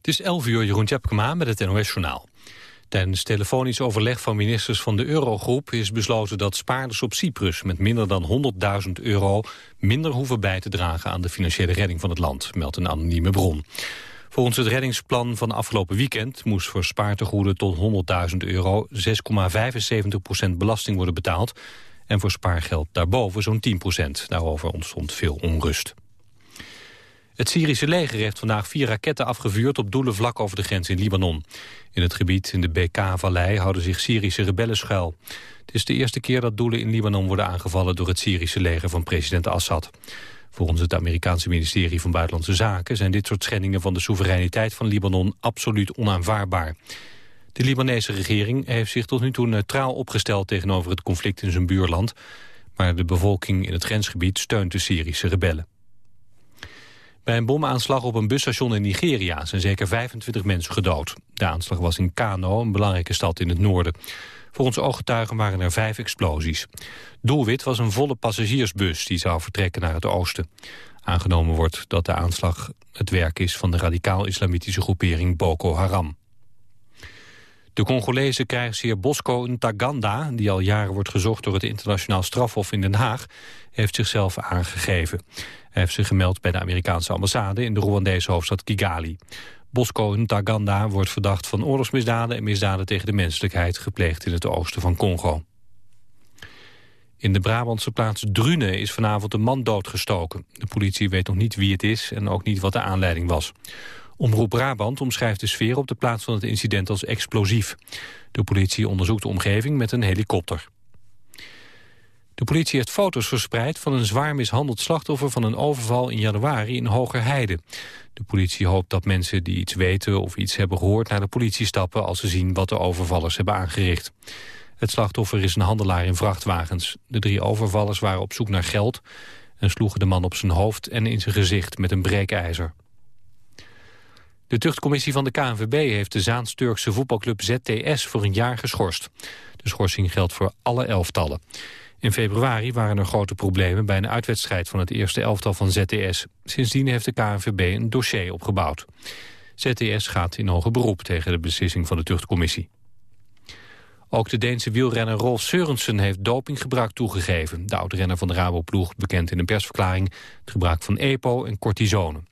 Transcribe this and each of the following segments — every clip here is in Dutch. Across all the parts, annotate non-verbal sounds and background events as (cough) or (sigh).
Het is 11 uur, Jeroen Tjepkema met het NOS-journaal. Tijdens telefonisch overleg van ministers van de Eurogroep is besloten dat spaarders op Cyprus met minder dan 100.000 euro minder hoeven bij te dragen aan de financiële redding van het land, meldt een anonieme bron. Volgens het reddingsplan van afgelopen weekend moest voor spaartegoeden tot 100.000 euro 6,75% belasting worden betaald en voor spaargeld daarboven zo'n 10% Daarover ontstond veel onrust. Het Syrische leger heeft vandaag vier raketten afgevuurd op doelen vlak over de grens in Libanon. In het gebied in de BK-vallei houden zich Syrische rebellen schuil. Het is de eerste keer dat doelen in Libanon worden aangevallen door het Syrische leger van president Assad. Volgens het Amerikaanse ministerie van Buitenlandse Zaken zijn dit soort schendingen van de soevereiniteit van Libanon absoluut onaanvaardbaar. De Libanese regering heeft zich tot nu toe neutraal opgesteld tegenover het conflict in zijn buurland, maar de bevolking in het grensgebied steunt de Syrische rebellen. Bij een bomaanslag op een busstation in Nigeria zijn zeker 25 mensen gedood. De aanslag was in Kano, een belangrijke stad in het noorden. Volgens ooggetuigen waren er vijf explosies. Doelwit was een volle passagiersbus die zou vertrekken naar het oosten. Aangenomen wordt dat de aanslag het werk is van de radicaal-islamitische groepering Boko Haram. De Congolese krijgsheer Bosco Ntaganda, die al jaren wordt gezocht door het internationaal strafhof in Den Haag, heeft zichzelf aangegeven. Hij heeft zich gemeld bij de Amerikaanse ambassade in de Rwandese hoofdstad Kigali. Bosco Ntaganda wordt verdacht van oorlogsmisdaden en misdaden tegen de menselijkheid gepleegd in het oosten van Congo. In de Brabantse plaats Drune is vanavond een man doodgestoken. De politie weet nog niet wie het is en ook niet wat de aanleiding was. Omroep Brabant omschrijft de sfeer op de plaats van het incident als explosief. De politie onderzoekt de omgeving met een helikopter. De politie heeft foto's verspreid van een zwaar mishandeld slachtoffer van een overval in januari in Hogerheide. De politie hoopt dat mensen die iets weten of iets hebben gehoord naar de politie stappen als ze zien wat de overvallers hebben aangericht. Het slachtoffer is een handelaar in vrachtwagens. De drie overvallers waren op zoek naar geld en sloegen de man op zijn hoofd en in zijn gezicht met een breekijzer. De tuchtcommissie van de KNVB heeft de Zaans-Turkse voetbalclub ZTS voor een jaar geschorst. De schorsing geldt voor alle elftallen. In februari waren er grote problemen bij een uitwedstrijd van het eerste elftal van ZTS. Sindsdien heeft de KNVB een dossier opgebouwd. ZTS gaat in hoger beroep tegen de beslissing van de tuchtcommissie. Ook de Deense wielrenner Rolf Seurensen heeft dopinggebruik toegegeven. De oud-renner van de Raboploeg bekend in een persverklaring... het gebruik van EPO en cortisone.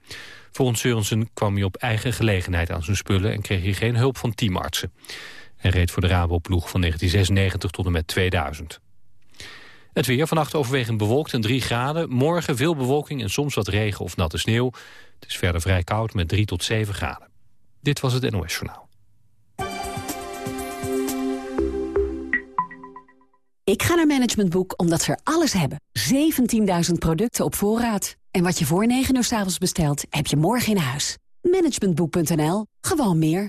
Volgens Seurensen kwam hij op eigen gelegenheid aan zijn spullen... en kreeg hij geen hulp van teamartsen. Hij reed voor de Raboploeg van 1996 tot en met 2000. Het weer vannacht overwegend bewolkt en 3 graden. Morgen veel bewolking en soms wat regen of natte sneeuw. Het is verder vrij koud met 3 tot 7 graden. Dit was het NOS Journaal. Ik ga naar Management Boek omdat ze er alles hebben. 17.000 producten op voorraad. En wat je voor 9 uur s avonds bestelt, heb je morgen in huis. Managementboek.nl. Gewoon meer.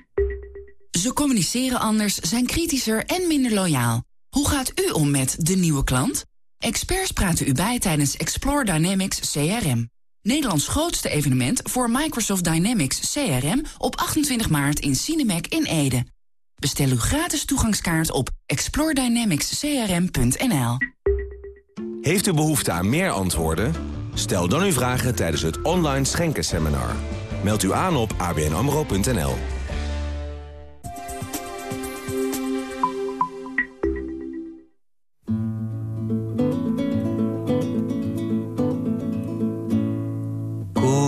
Ze communiceren anders, zijn kritischer en minder loyaal. Hoe gaat u om met de nieuwe klant? Experts praten u bij tijdens Explore Dynamics CRM. Nederlands grootste evenement voor Microsoft Dynamics CRM op 28 maart in Cinemac in Ede. Bestel uw gratis toegangskaart op exploredynamicscrm.nl. Heeft u behoefte aan meer antwoorden? Stel dan uw vragen tijdens het online schenkenseminar. Meld u aan op abnamro.nl.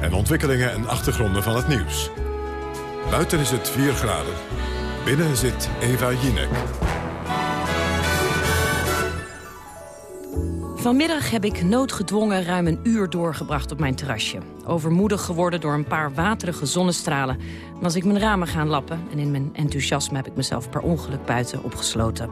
en ontwikkelingen en achtergronden van het nieuws. Buiten is het 4 graden. Binnen zit Eva Jinek. Vanmiddag heb ik noodgedwongen ruim een uur doorgebracht op mijn terrasje. Overmoedig geworden door een paar waterige zonnestralen... was ik mijn ramen gaan lappen en in mijn enthousiasme heb ik mezelf per ongeluk buiten opgesloten.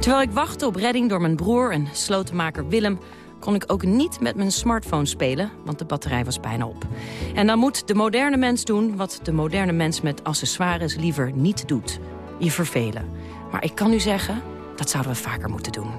Terwijl ik wachtte op redding door mijn broer en slotenmaker Willem kon ik ook niet met mijn smartphone spelen, want de batterij was bijna op. En dan moet de moderne mens doen wat de moderne mens met accessoires liever niet doet. Je vervelen. Maar ik kan u zeggen, dat zouden we vaker moeten doen.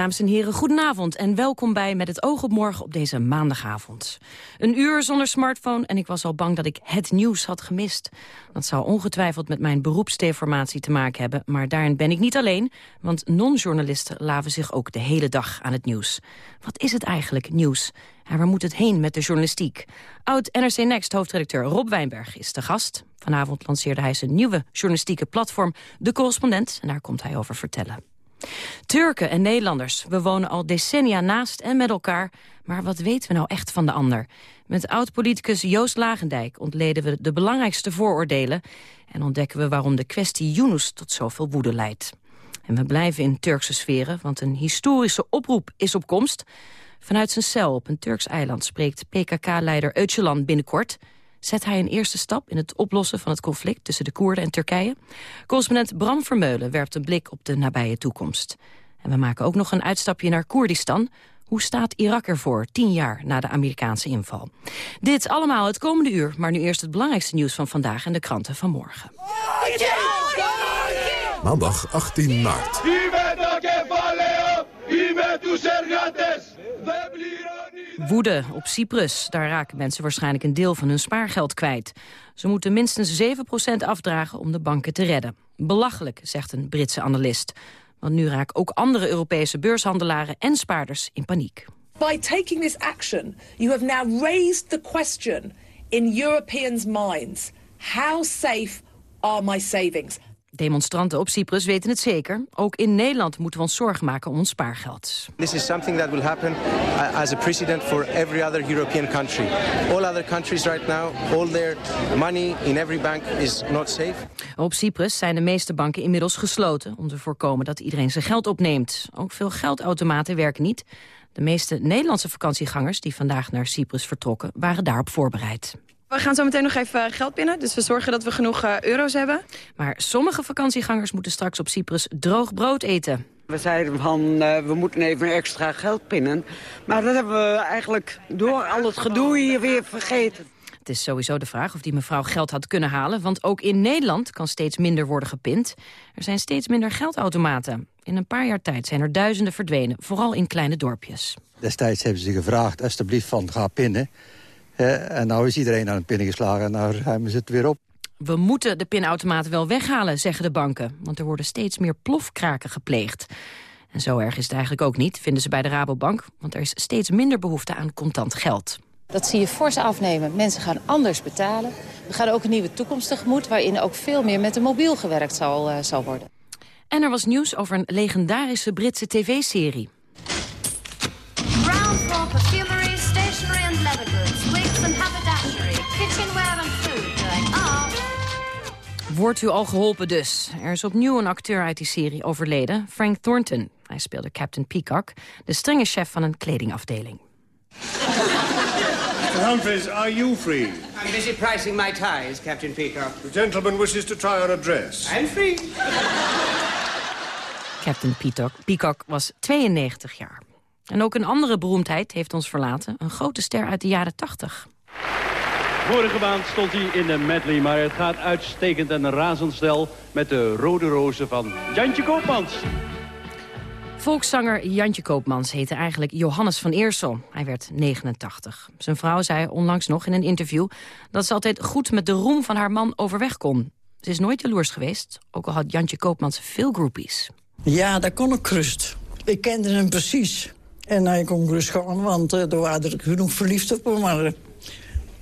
Dames en heren, goedenavond en welkom bij Met het oog op morgen op deze maandagavond. Een uur zonder smartphone en ik was al bang dat ik het nieuws had gemist. Dat zou ongetwijfeld met mijn beroepsdeformatie te maken hebben... maar daarin ben ik niet alleen, want non-journalisten laven zich ook de hele dag aan het nieuws. Wat is het eigenlijk, nieuws? En waar moet het heen met de journalistiek? Oud-NRC Next hoofdredacteur Rob Wijnberg is de gast. Vanavond lanceerde hij zijn nieuwe journalistieke platform De Correspondent... en daar komt hij over vertellen. Turken en Nederlanders, we wonen al decennia naast en met elkaar... maar wat weten we nou echt van de ander? Met oud-politicus Joost Lagendijk ontleden we de belangrijkste vooroordelen... en ontdekken we waarom de kwestie Yunus tot zoveel woede leidt. En we blijven in Turkse sferen, want een historische oproep is op komst. Vanuit zijn cel op een Turks eiland spreekt PKK-leider Öcalan binnenkort... Zet hij een eerste stap in het oplossen van het conflict tussen de Koerden en Turkije? Correspondent Bram Vermeulen werpt een blik op de nabije toekomst. En we maken ook nog een uitstapje naar Koerdistan. Hoe staat Irak ervoor, tien jaar na de Amerikaanse inval? Dit allemaal het komende uur, maar nu eerst het belangrijkste nieuws van vandaag en de kranten van morgen. Maandag 18 maart. Woede op Cyprus. Daar raken mensen waarschijnlijk een deel van hun spaargeld kwijt. Ze moeten minstens 7% afdragen om de banken te redden. Belachelijk, zegt een Britse analist. Want nu raken ook andere Europese beurshandelaren en spaarders in paniek. By taking this action, you have now raised the question in Europeans' minds. How safe are my savings? Demonstranten op Cyprus weten het zeker. Ook in Nederland moeten we ons zorgen maken om ons spaargeld. This is something that will happen uh, as a precedent for every other European country. All other countries right now, all their money in every bank is not safe. Op Cyprus zijn de meeste banken inmiddels gesloten... om te voorkomen dat iedereen zijn geld opneemt. Ook veel geldautomaten werken niet. De meeste Nederlandse vakantiegangers die vandaag naar Cyprus vertrokken... waren daarop voorbereid. We gaan zo meteen nog even eh, geld binnen, dus we zorgen dat we genoeg uh, euro's hebben. Maar sommige vakantiegangers moeten straks op Cyprus droog brood eten. We zeiden van, uh, we moeten even extra geld pinnen. Maar dat hebben we eigenlijk door al het gedoe hier weer vergeten. Het is sowieso de vraag of die mevrouw geld had kunnen halen... want ook in Nederland kan steeds minder worden gepind. Er zijn steeds minder geldautomaten. In een paar jaar tijd zijn er duizenden verdwenen, vooral in kleine dorpjes. Destijds hebben ze gevraagd, alsjeblieft van, ga pinnen... Uh, en nou is iedereen aan het pinnen geslagen en nou ruimen ze het weer op. We moeten de pinautomaten wel weghalen, zeggen de banken. Want er worden steeds meer plofkraken gepleegd. En zo erg is het eigenlijk ook niet, vinden ze bij de Rabobank. Want er is steeds minder behoefte aan contant geld. Dat zie je fors afnemen. Mensen gaan anders betalen. We gaan ook een nieuwe toekomst tegemoet... waarin ook veel meer met de mobiel gewerkt zal, uh, zal worden. En er was nieuws over een legendarische Britse tv-serie. Wordt u al geholpen dus? Er is opnieuw een acteur uit die serie overleden, Frank Thornton. Hij speelde Captain Peacock, de strenge chef van een kledingafdeling. Mr. Humphreys, are you free? I'm busy pricing my ties, Captain Peacock. The gentleman wishes to try on a dress. I'm free. Captain Peacock, Peacock was 92 jaar. En ook een andere beroemdheid heeft ons verlaten. Een grote ster uit de jaren 80. Vorige maand stond hij in de medley, maar het gaat uitstekend en razendsnel met de rode rozen van Jantje Koopmans. Volkszanger Jantje Koopmans heette eigenlijk Johannes van Eersel. Hij werd 89. Zijn vrouw zei onlangs nog in een interview... dat ze altijd goed met de roem van haar man overweg kon. Ze is nooit jaloers geweest, ook al had Jantje Koopmans veel groupies. Ja, dat kon ik rust. Ik kende hem precies. En hij kon rust gaan, want uh, er waren er genoeg verliefd op hem. Maar uh,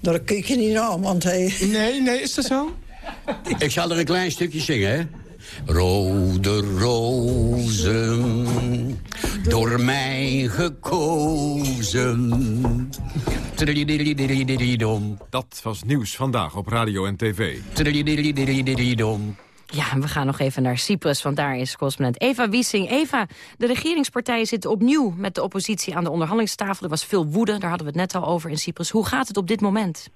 daar keek je niet naar, want hij... Nee, nee, is dat zo? (laughs) ik zal er een klein stukje zingen, hè? Rode rozen, door mij gekozen. Dat was nieuws vandaag op radio en tv. Ja, we gaan nog even naar Cyprus, want daar is correspondent Eva Wiesing. Eva, de regeringspartijen zitten opnieuw met de oppositie aan de onderhandelingstafel. Er was veel woede, daar hadden we het net al over in Cyprus. Hoe gaat het op dit moment?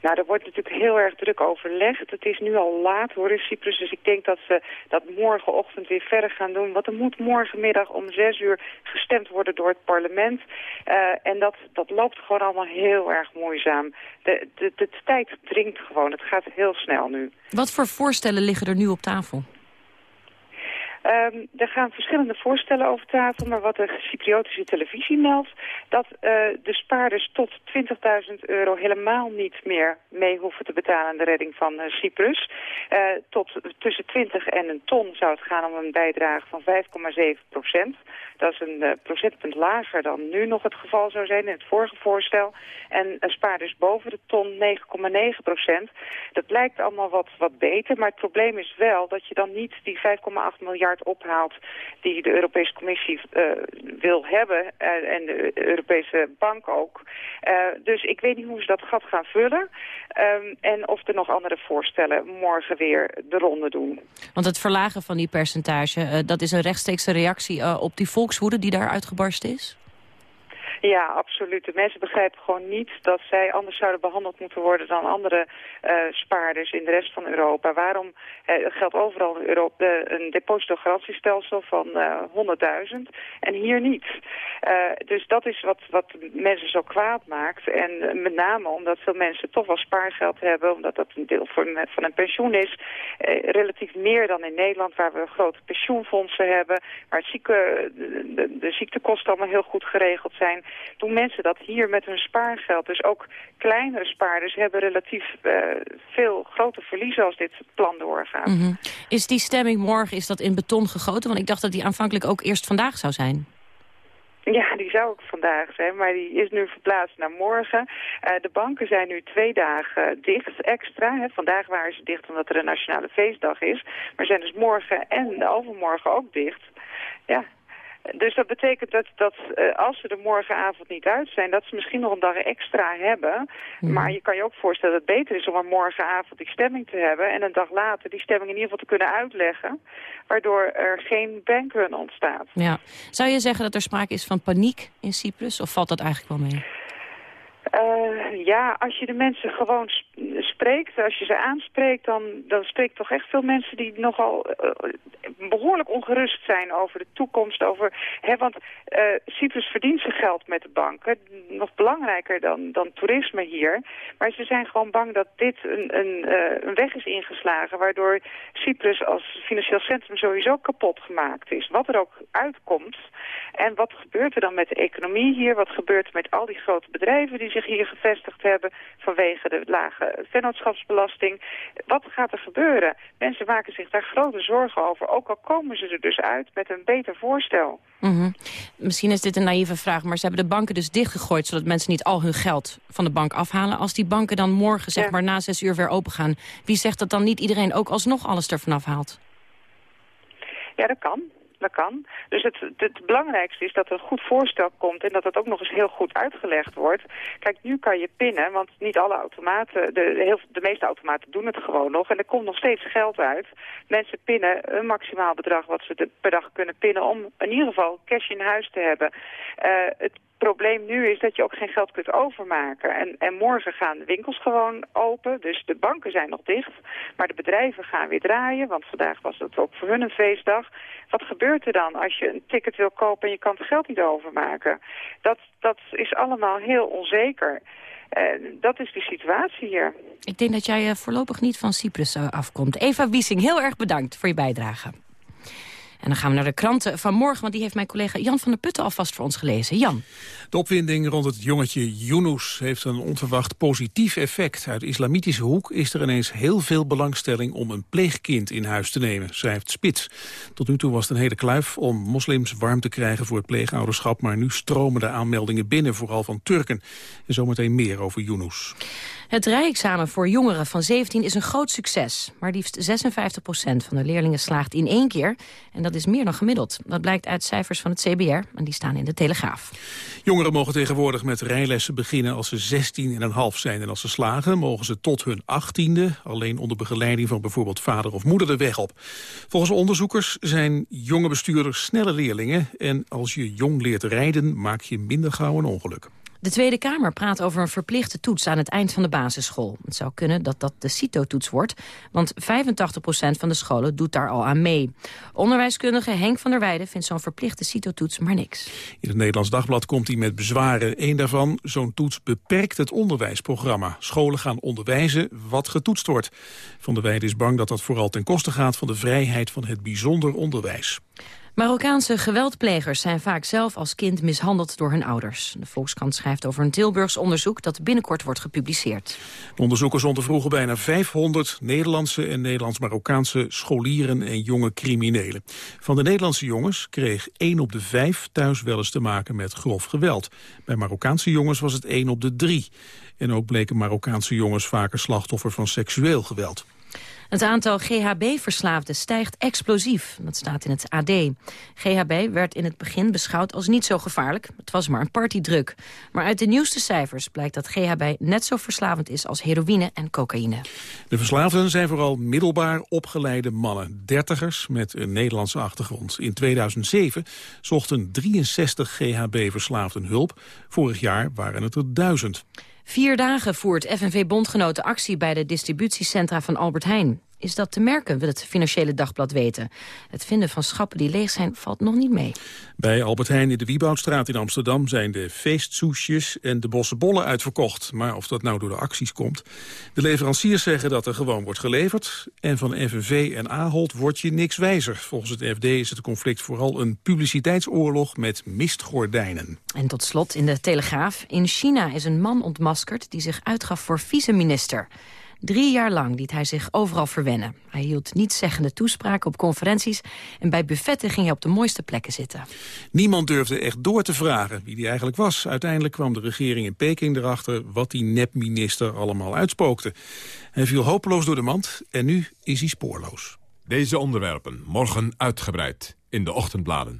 Nou, er wordt natuurlijk heel erg druk overlegd. Het is nu al laat hoor in Cyprus, dus ik denk dat ze dat morgenochtend weer verder gaan doen. Want er moet morgenmiddag om zes uur gestemd worden door het parlement. Uh, en dat, dat loopt gewoon allemaal heel erg moeizaam. De, de, de tijd dringt gewoon, het gaat heel snel nu. Wat voor voorstellen liggen er nu op tafel? Um, er gaan verschillende voorstellen over tafel, maar wat de Cypriotische televisie meldt... dat uh, de spaarders tot 20.000 euro helemaal niet meer mee hoeven te betalen aan de redding van uh, Cyprus. Uh, tot tussen 20 en een ton zou het gaan om een bijdrage van 5,7 procent. Dat is een procentpunt lager dan nu nog het geval zou zijn in het vorige voorstel. En spaarders boven de ton 9,9 procent. Dat lijkt allemaal wat, wat beter, maar het probleem is wel dat je dan niet die 5,8 miljard ophaalt die de Europese Commissie uh, wil hebben en de Europese Bank ook. dus ik weet niet hoe ze dat gat gaan vullen um, en of er nog andere voorstellen morgen weer de ronde doen. Want het verlagen van die percentage, dat is een rechtstreekse reactie op die volk volkswoede die daar uitgebarsten is? Ja, absoluut. De mensen begrijpen gewoon niet dat zij anders zouden behandeld moeten worden dan andere uh, spaarders in de rest van Europa. Waarom uh, geldt overal in Europa een depositogarantiestelsel van uh, 100.000 en hier niet? dus dat is wat, wat mensen zo kwaad maakt. En met name omdat veel mensen toch wel spaargeld hebben, omdat dat een deel van, van een pensioen is. relatief meer dan in Nederland, waar we grote pensioenfondsen hebben, waar zieke, de ziektekosten allemaal heel goed geregeld zijn doen mensen dat hier met hun spaargeld. Dus ook kleinere spaarders hebben relatief uh, veel grote verliezen als dit plan doorgaat. Mm -hmm. Is die stemming morgen is dat in beton gegoten? Want ik dacht dat die aanvankelijk ook eerst vandaag zou zijn. Ja, die zou ook vandaag zijn, maar die is nu verplaatst naar morgen. Uh, de banken zijn nu twee dagen dicht extra. Hè. Vandaag waren ze dicht omdat er een nationale feestdag is. Maar zijn dus morgen en overmorgen ook dicht. Ja, dus dat betekent dat, dat uh, als ze er morgenavond niet uit zijn... dat ze misschien nog een dag extra hebben. Maar je kan je ook voorstellen dat het beter is om er morgenavond die stemming te hebben... en een dag later die stemming in ieder geval te kunnen uitleggen... waardoor er geen bankrun ontstaat. Ja. Zou je zeggen dat er sprake is van paniek in Cyprus? Of valt dat eigenlijk wel mee? Uh, ja, als je de mensen gewoon spreekt, als je ze aanspreekt, dan, dan spreekt toch echt veel mensen die nogal uh, behoorlijk ongerust zijn over de toekomst. Over, hè, want uh, Cyprus verdient zijn geld met de banken, nog belangrijker dan, dan toerisme hier. Maar ze zijn gewoon bang dat dit een, een, een weg is ingeslagen, waardoor Cyprus als financieel centrum sowieso kapot gemaakt is. Wat er ook uitkomt en wat gebeurt er dan met de economie hier, wat gebeurt er met al die grote bedrijven die zich hier gevestigd hebben vanwege de lage vennootschapsbelasting. Wat gaat er gebeuren? Mensen maken zich daar grote zorgen over, ook al komen ze er dus uit met een beter voorstel. Mm -hmm. Misschien is dit een naïeve vraag, maar ze hebben de banken dus dichtgegooid... zodat mensen niet al hun geld van de bank afhalen. Als die banken dan morgen, zeg ja. maar, na zes uur weer open gaan... wie zegt dat dan niet iedereen ook alsnog alles ervan afhaalt? Ja, dat kan dat kan. Dus het, het, belangrijkste is dat er een goed voorstel komt en dat het ook nog eens heel goed uitgelegd wordt. Kijk, nu kan je pinnen, want niet alle automaten, de, heel, de meeste automaten doen het gewoon nog. En er komt nog steeds geld uit. Mensen pinnen een maximaal bedrag wat ze per dag kunnen pinnen om in ieder geval cash in huis te hebben. Uh, het probleem nu is dat je ook geen geld kunt overmaken. En, en morgen gaan de winkels gewoon open, dus de banken zijn nog dicht. Maar de bedrijven gaan weer draaien, want vandaag was het ook voor hun een feestdag. Wat gebeurt er dan als je een ticket wil kopen en je kan het geld niet overmaken? Dat, dat is allemaal heel onzeker. Uh, dat is de situatie hier. Ik denk dat jij uh, voorlopig niet van Cyprus uh, afkomt. Eva Wiesing, heel erg bedankt voor je bijdrage. En dan gaan we naar de kranten van morgen, want die heeft mijn collega Jan van der Putten alvast voor ons gelezen. Jan. De opwinding rond het jongetje Yunus heeft een onverwacht positief effect. Uit islamitische hoek is er ineens heel veel belangstelling om een pleegkind in huis te nemen, schrijft Spits. Tot nu toe was het een hele kluif om moslims warm te krijgen voor het pleegouderschap, maar nu stromen de aanmeldingen binnen, vooral van Turken. En zometeen meer over Yunus. Het rijexamen voor jongeren van 17 is een groot succes. Maar liefst 56% van de leerlingen slaagt in één keer. En dat is meer dan gemiddeld. Dat blijkt uit cijfers van het CBR en die staan in de Telegraaf. Jongeren mogen tegenwoordig met rijlessen beginnen als ze 16,5 zijn. En als ze slagen mogen ze tot hun 18e, alleen onder begeleiding van bijvoorbeeld vader of moeder de weg op. Volgens onderzoekers zijn jonge bestuurders snelle leerlingen. En als je jong leert rijden maak je minder gauw een ongeluk. De Tweede Kamer praat over een verplichte toets aan het eind van de basisschool. Het zou kunnen dat dat de CITO-toets wordt, want 85% van de scholen doet daar al aan mee. Onderwijskundige Henk van der Weijden vindt zo'n verplichte CITO-toets maar niks. In het Nederlands Dagblad komt hij met bezwaren. Eén daarvan, zo'n toets beperkt het onderwijsprogramma. Scholen gaan onderwijzen wat getoetst wordt. Van der Weijden is bang dat dat vooral ten koste gaat van de vrijheid van het bijzonder onderwijs. Marokkaanse geweldplegers zijn vaak zelf als kind mishandeld door hun ouders. De Volkskrant schrijft over een Tilburgs onderzoek dat binnenkort wordt gepubliceerd. De onderzoekers ondervroegen bijna 500 Nederlandse en Nederlands-Marokkaanse scholieren en jonge criminelen. Van de Nederlandse jongens kreeg 1 op de 5 thuis wel eens te maken met grof geweld. Bij Marokkaanse jongens was het 1 op de 3. En ook bleken Marokkaanse jongens vaker slachtoffer van seksueel geweld. Het aantal GHB-verslaafden stijgt explosief. Dat staat in het AD. GHB werd in het begin beschouwd als niet zo gevaarlijk. Het was maar een partydruk. Maar uit de nieuwste cijfers blijkt dat GHB net zo verslavend is als heroïne en cocaïne. De verslaafden zijn vooral middelbaar opgeleide mannen. Dertigers met een Nederlandse achtergrond. In 2007 zochten 63 GHB-verslaafden hulp. Vorig jaar waren het er duizend. Vier dagen voert FNV-bondgenoten actie bij de distributiecentra van Albert Heijn. Is dat te merken, wil het Financiële Dagblad weten. Het vinden van schappen die leeg zijn valt nog niet mee. Bij Albert Heijn in de Wieboudstraat in Amsterdam... zijn de feestsoesjes en de bossenbollen uitverkocht. Maar of dat nou door de acties komt... De leveranciers zeggen dat er gewoon wordt geleverd. En van FNV en Ahold wordt je niks wijzer. Volgens het FD is het conflict vooral een publiciteitsoorlog met mistgordijnen. En tot slot in de Telegraaf. In China is een man ontmaskerd die zich uitgaf voor vice-minister. Drie jaar lang liet hij zich overal verwennen. Hij hield nietszeggende toespraken op conferenties... en bij buffetten ging hij op de mooiste plekken zitten. Niemand durfde echt door te vragen wie hij eigenlijk was. Uiteindelijk kwam de regering in Peking erachter... wat die nepminister allemaal uitspookte. Hij viel hopeloos door de mand en nu is hij spoorloos. Deze onderwerpen morgen uitgebreid in de ochtendbladen.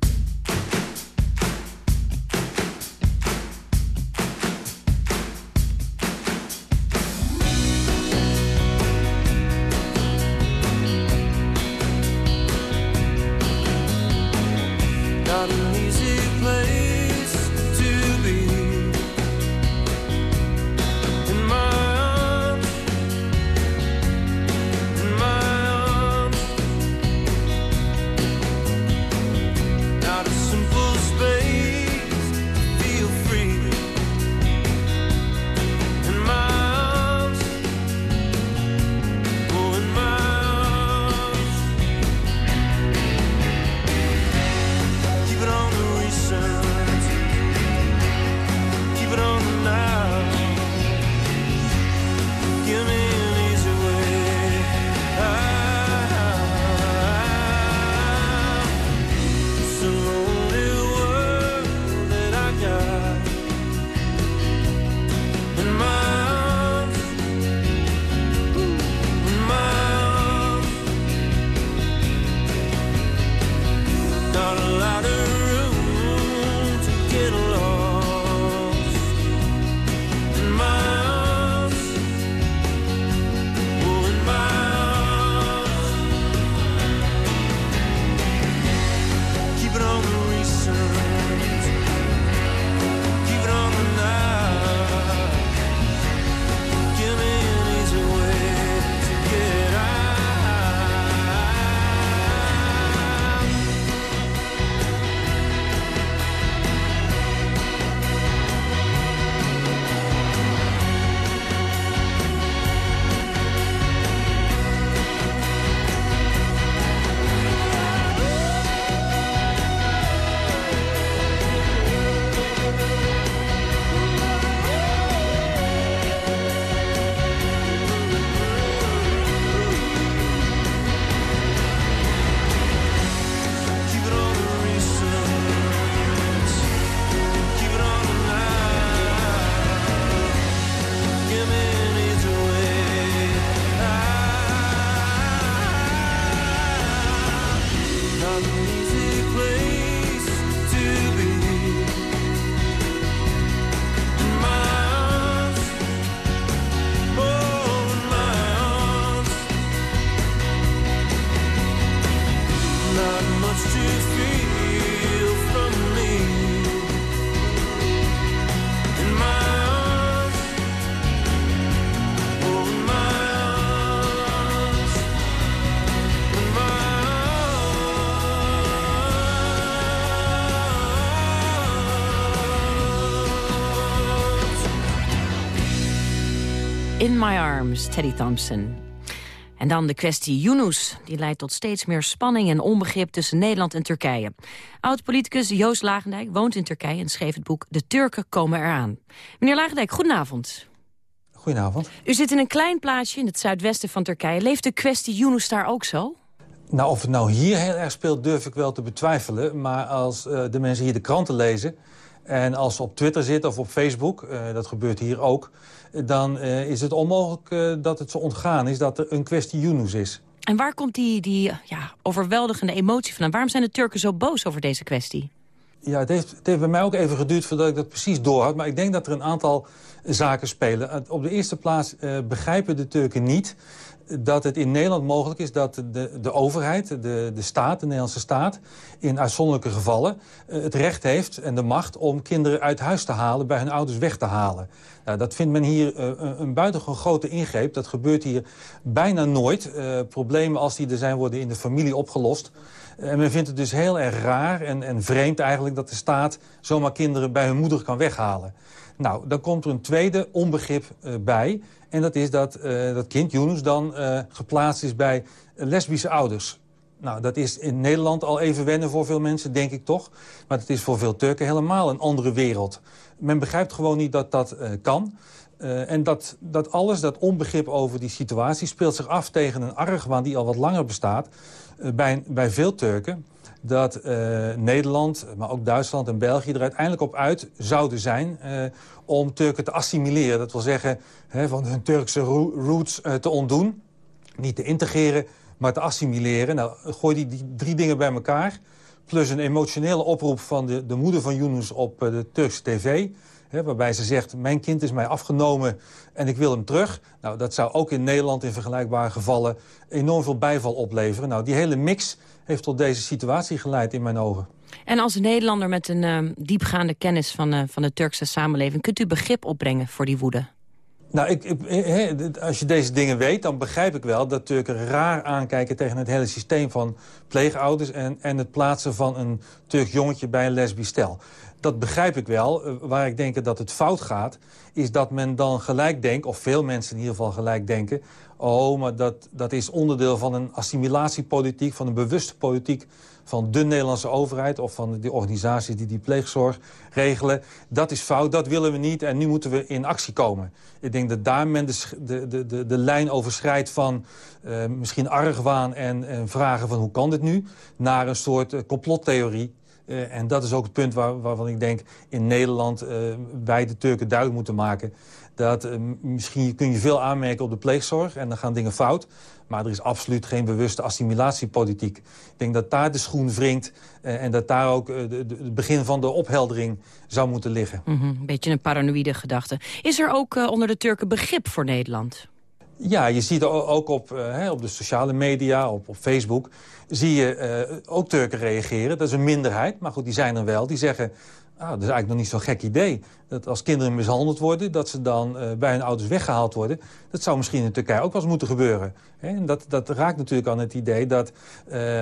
In My Arms, Teddy Thompson. En dan de kwestie Yunus. Die leidt tot steeds meer spanning en onbegrip tussen Nederland en Turkije. Oud-politicus Joost Lagendijk woont in Turkije en schreef het boek De Turken komen eraan. Meneer Lagendijk, goedenavond. Goedenavond. U zit in een klein plaatsje in het zuidwesten van Turkije. Leeft de kwestie Yunus daar ook zo? Nou, of het nou hier heel erg speelt, durf ik wel te betwijfelen. Maar als eh, de mensen hier de kranten lezen... en als ze op Twitter zitten of op Facebook, eh, dat gebeurt hier ook... dan eh, is het onmogelijk eh, dat het zo ontgaan is dat er een kwestie Yunus is. En waar komt die, die ja, overweldigende emotie vandaan? Waarom zijn de Turken zo boos over deze kwestie? Ja, het heeft, het heeft bij mij ook even geduurd voordat ik dat precies doorhad. Maar ik denk dat er een aantal zaken spelen. Op de eerste plaats eh, begrijpen de Turken niet dat het in Nederland mogelijk is dat de, de overheid, de, de staat, de Nederlandse staat... in uitzonderlijke gevallen eh, het recht heeft en de macht om kinderen uit huis te halen... bij hun ouders weg te halen. Nou, dat vindt men hier eh, een, buitengewoon grote ingreep. Dat gebeurt hier bijna nooit. Eh, problemen als die er zijn worden in de familie opgelost. En men vindt het dus heel erg raar en, en vreemd eigenlijk... dat de staat zomaar kinderen bij hun moeder kan weghalen. Nou, dan komt er een tweede onbegrip eh, bij. En dat is dat eh, dat kind, Yunus, dan eh, geplaatst is bij lesbische ouders. Nou, dat is in Nederland al even wennen voor veel mensen, denk ik toch. Maar het is voor veel Turken helemaal een andere wereld. Men begrijpt gewoon niet dat dat kan. Eh, en dat, dat alles, dat onbegrip over die situatie... speelt zich af tegen een argwaan die al wat langer bestaat... eh, bij, bij veel Turken dat eh, Nederland, maar ook Duitsland en België... er uiteindelijk op uit zouden zijn om Turken te assimileren. Dat wil zeggen, hè, van hun Turkse roo- roots te ontdoen. Niet te integreren, maar te assimileren. Nou, gooi die, die drie dingen bij elkaar. Plus een emotionele oproep van de, de moeder van Yunus op de Turkse tv... Hè, waarbij ze zegt, mijn kind is mij afgenomen en ik wil hem terug. Nou, dat zou ook in Nederland in vergelijkbare gevallen enorm veel bijval opleveren. Nou, die hele mix heeft tot deze situatie geleid in mijn ogen. En als Nederlander met een eh, diepgaande kennis van, eh, van de Turkse samenleving... kunt u begrip opbrengen voor die woede? Nou, ik, ik, dit- als je deze dingen weet, dan begrijp ik wel dat Turken raar aankijken tegen het hele systeem van pleegouders en, en het plaatsen van een Turk jongetje bij een lesbisch stel. Dat begrijp ik wel. Eh, Waar ik denk dat het fout gaat, is dat men dan gelijk denkt, of veel mensen in ieder geval gelijk denken, oh, maar dat, dat is onderdeel van een assimilatiepolitiek, van een bewuste politiek van de Nederlandse overheid... of van de organisaties die die pleegzorg regelen. Dat is fout, dat willen we niet en nu moeten we in actie komen. Ik denk dat daar men de, de, de, de lijn overschrijdt van eh, misschien argwaan en, en vragen van hoe kan dit nu... naar een soort eh, complottheorie. Eh, en dat is ook het punt waar, waarvan ik denk in Nederland eh, wij de Turken duidelijk moeten maken... dat eh, misschien kun je veel aanmerken op de pleegzorg en dan gaan dingen fout... maar er is absoluut geen bewuste assimilatiepolitiek. Ik denk dat daar de schoen wringt en dat daar ook het begin van de opheldering zou moeten liggen. Mhm, Een beetje een paranoïde gedachte. Is er ook onder de Turken begrip voor Nederland? Ja, je ziet ook op, eh, hè, op de sociale media, op, op Facebook... zie je eh, ook Turken reageren. Dat is een minderheid, maar goed, die zijn er wel. Die zeggen, ah, dat is eigenlijk nog niet zo'n gek idee. Dat als kinderen mishandeld worden, dat ze dan eh, bij hun ouders weggehaald worden. Dat zou misschien in Turkije ook wel eens moeten gebeuren. Hè? En dat, dat raakt natuurlijk aan het idee dat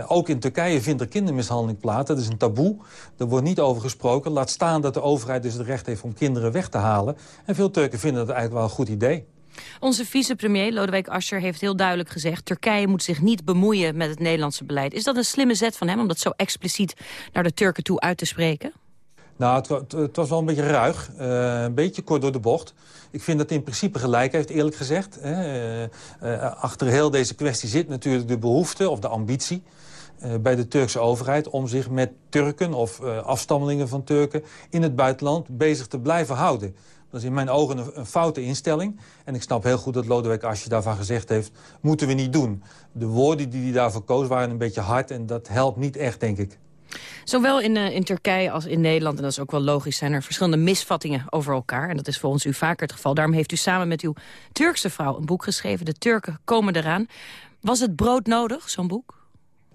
ook in Turkije vindt er kindermishandeling plaats. Dat is een taboe. Er wordt niet over gesproken. Laat staan dat de overheid dus het recht heeft om kinderen weg te halen. En veel Turken vinden dat eigenlijk wel een goed idee. Onze vicepremier Lodewijk Asscher heeft heel duidelijk gezegd... Turkije moet zich niet bemoeien met het Nederlandse beleid. Is dat een slimme zet van hem om dat zo expliciet naar de Turken toe uit te spreken? Nou, het, het- was wel een beetje ruig. eh, een beetje kort door de bocht. Ik vind dat hij in principe gelijk heeft, eerlijk gezegd. Eh, eh, achter heel deze kwestie zit natuurlijk de behoefte of de ambitie... bij de Turkse overheid om zich met Turken of afstammelingen van Turken... in het buitenland bezig te blijven houden. Dat is in mijn ogen een, een foute instelling. En ik snap heel goed dat Lodewijk Asscher daarvan gezegd heeft... moeten we niet doen. De woorden die hij daarvoor koos waren een beetje hard... en dat helpt niet echt, denk ik. Zowel in, eh, in Turkije als in Nederland, en dat is ook wel logisch... zijn er verschillende misvattingen over elkaar. En dat is volgens u vaker het geval. Daarom heeft u samen met uw Turkse vrouw een boek geschreven... De Turken komen eraan. Was het brood nodig, zo'n boek?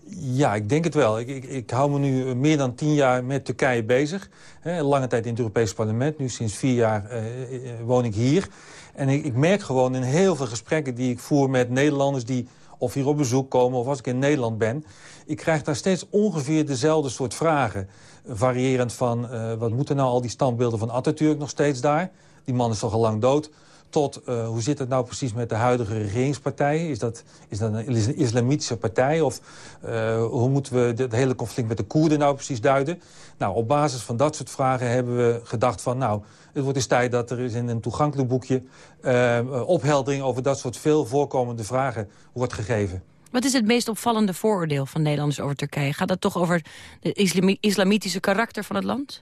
Ja, ik denk het wel. Ik, ik, ik hou me nu meer dan tien jaar met Turkije bezig. Lange tijd in het Europese parlement. Nu sinds vier jaar eh, eh, woon ik hier. En ik, ik merk gewoon in heel veel gesprekken die ik voer met Nederlanders... die of hier op bezoek komen of als ik in Nederland ben... ik krijg daar steeds ongeveer dezelfde soort vragen. Variërend van, eh, wat moeten nou al die standbeelden van Atatürk nog steeds daar? Die man is toch al lang dood tot uh, hoe zit het nou precies met de huidige regeringspartij? Is dat, is dat een islamitische partij? Of uh, hoe moeten we het hele conflict met de Koerden nou precies duiden? Nou, op basis van dat soort vragen hebben we gedacht van... nou, het wordt eens tijd dat er is in een toegankelijk boekje... Uh, opheldering over dat soort veel voorkomende vragen wordt gegeven. Wat is het meest opvallende vooroordeel van Nederlanders over Turkije? Gaat dat toch over het islami islamitische karakter van het land?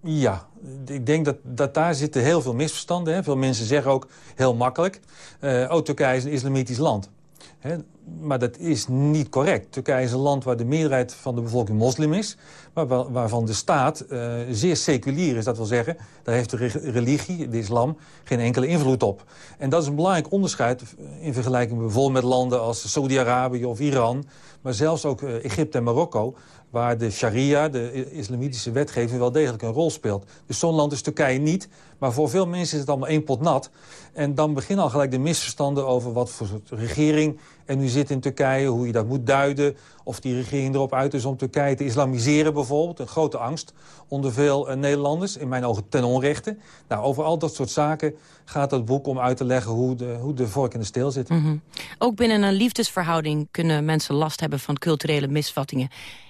Ja, ik denk dat, daar zitten heel veel misverstanden. Hè. Veel mensen zeggen ook heel makkelijk... Uh, oh, Turkije is een islamitisch land. Hè. Maar dat is niet correct. Turkije is een land waar de meerderheid van de bevolking moslim is... maar waarvan de staat uh, zeer seculier is. Dat wil zeggen, daar heeft de religie, de islam, geen enkele invloed op. En dat is een belangrijk onderscheid in vergelijking bijvoorbeeld met landen als Saudi-Arabië of Iran... maar zelfs ook Egypte en Marokko waar de sharia, de islamitische wetgeving, wel degelijk een rol speelt. Dus zo'n land is Turkije niet, maar voor veel mensen is het allemaal één pot nat. En dan beginnen al gelijk de misverstanden over wat voor soort regering er nu zit in Turkije, hoe je dat moet duiden, of die regering erop uit is om Turkije te islamiseren bijvoorbeeld. Een grote angst onder veel uh, Nederlanders, in mijn ogen ten onrechte. Nou, over al dat soort zaken gaat het boek om uit te leggen hoe de, hoe de vork in de steel zit. -hmm. Ook binnen een liefdesverhouding kunnen mensen last hebben van culturele misvattingen.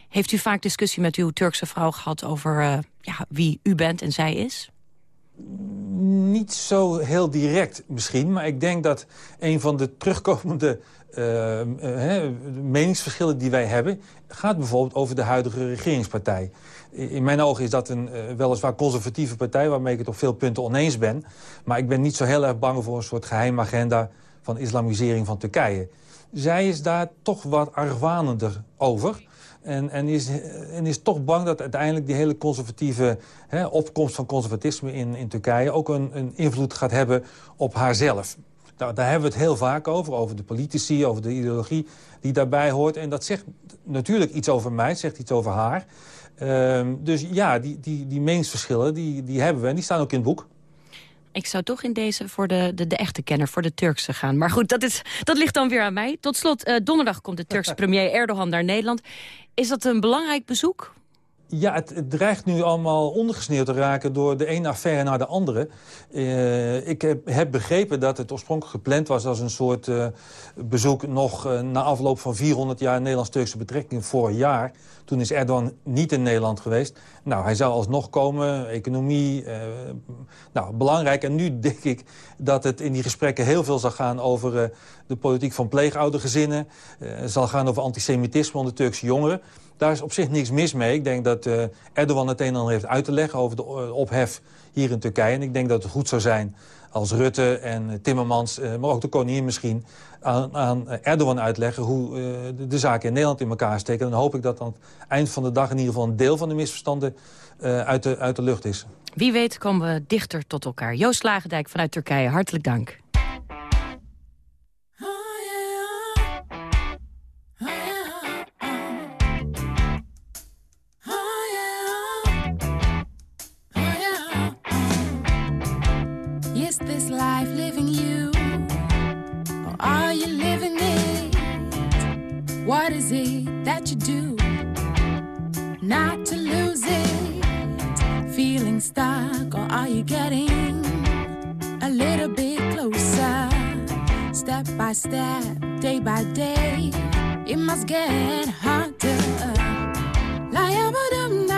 Heeft u vaak discussie met uw Turkse vrouw gehad over uh, ja, wie u bent en zij is? Niet zo heel direct misschien, maar ik denk dat een van de terugkomende uh, uh, meningsverschillen die wij hebben... gaat bijvoorbeeld over de huidige regeringspartij. In mijn ogen is dat een weliswaar conservatieve partij... waarmee ik het op veel punten oneens ben. Maar ik ben niet zo heel erg bang voor een soort geheime agenda... van islamisering van Turkije. Zij is daar toch wat argwanender over... En, en, is, en is toch bang dat uiteindelijk die hele conservatieve hè, opkomst van conservatisme in, in Turkije... ook een, een invloed gaat hebben op haarzelf. Nou, daar hebben we het heel vaak over, over de politici, over de ideologie die daarbij hoort. En dat zegt natuurlijk iets over mij, zegt iets over haar. Uh, dus ja, die, die, die meningsverschillen die, die hebben we en die staan ook in het boek. Ik zou toch in deze voor de, de, de echte kenner, voor de Turkse gaan. Maar goed, dat, is, dat ligt dan weer aan mij. Tot slot, uh, donderdag komt de Turkse (laughs) premier Erdogan naar Nederland. Is dat een belangrijk bezoek? Ja, het, dreigt nu allemaal ondergesneeuwd te raken door de ene affaire naar de andere. Uh, ik heb, begrepen dat het oorspronkelijk gepland was als een soort uh, bezoek... nog uh, na afloop van 400 jaar Nederlands-Turkse betrekkingen vorig jaar. Toen is Erdogan niet in Nederland geweest. Nou, hij zou alsnog komen, economie, nou, belangrijk. En nu denk ik dat het in die gesprekken heel veel zal gaan over de politiek van pleegoudergezinnen. zal gaan over antisemitisme onder Turkse jongeren. Daar is op zich niks mis mee. Ik denk dat uh, Erdogan het een en ander heeft uit te leggen over de uh, ophef hier in Turkije. En ik denk dat het goed zou zijn als Rutte en Timmermans, uh, maar ook de koningin misschien... aan, aan Erdogan uitleggen hoe de, de, zaken in Nederland in elkaar steken. En dan hoop ik dat aan het eind van de dag in ieder geval een deel van de misverstanden uit, de, uit de lucht is. Wie weet komen we dichter tot elkaar. Joost Lagendijk vanuit Turkije, hartelijk dank. It that you do not to lose it? Feeling stuck, or are you getting a little bit closer? Step by step, day by day, it must get harder. Listen.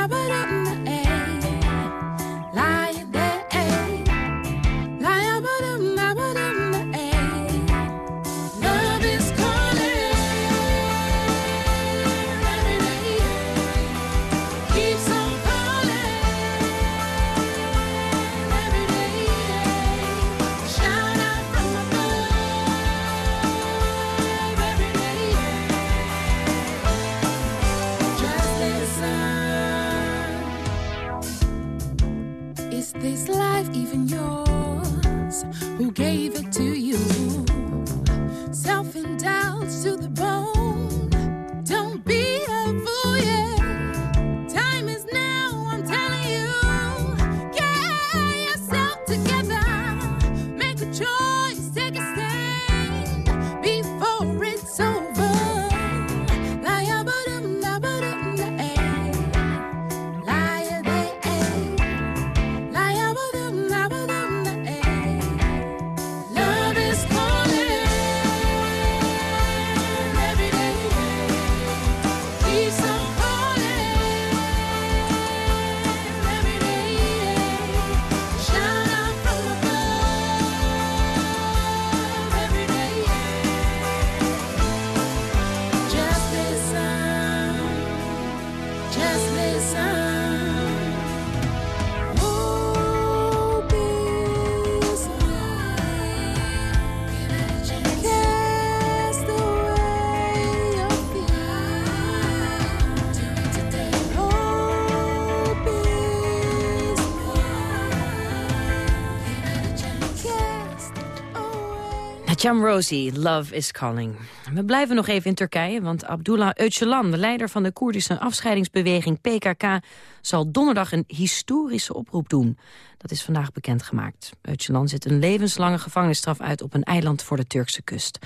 Cham Rosie, Love is Calling. We blijven nog even in Turkije, want Abdullah Öcalan... de leider van de Koerdische afscheidingsbeweging PKK... zal donderdag een historische oproep doen. Dat is vandaag bekendgemaakt. Öcalan zit een levenslange gevangenisstraf uit... op een eiland voor de Turkse kust.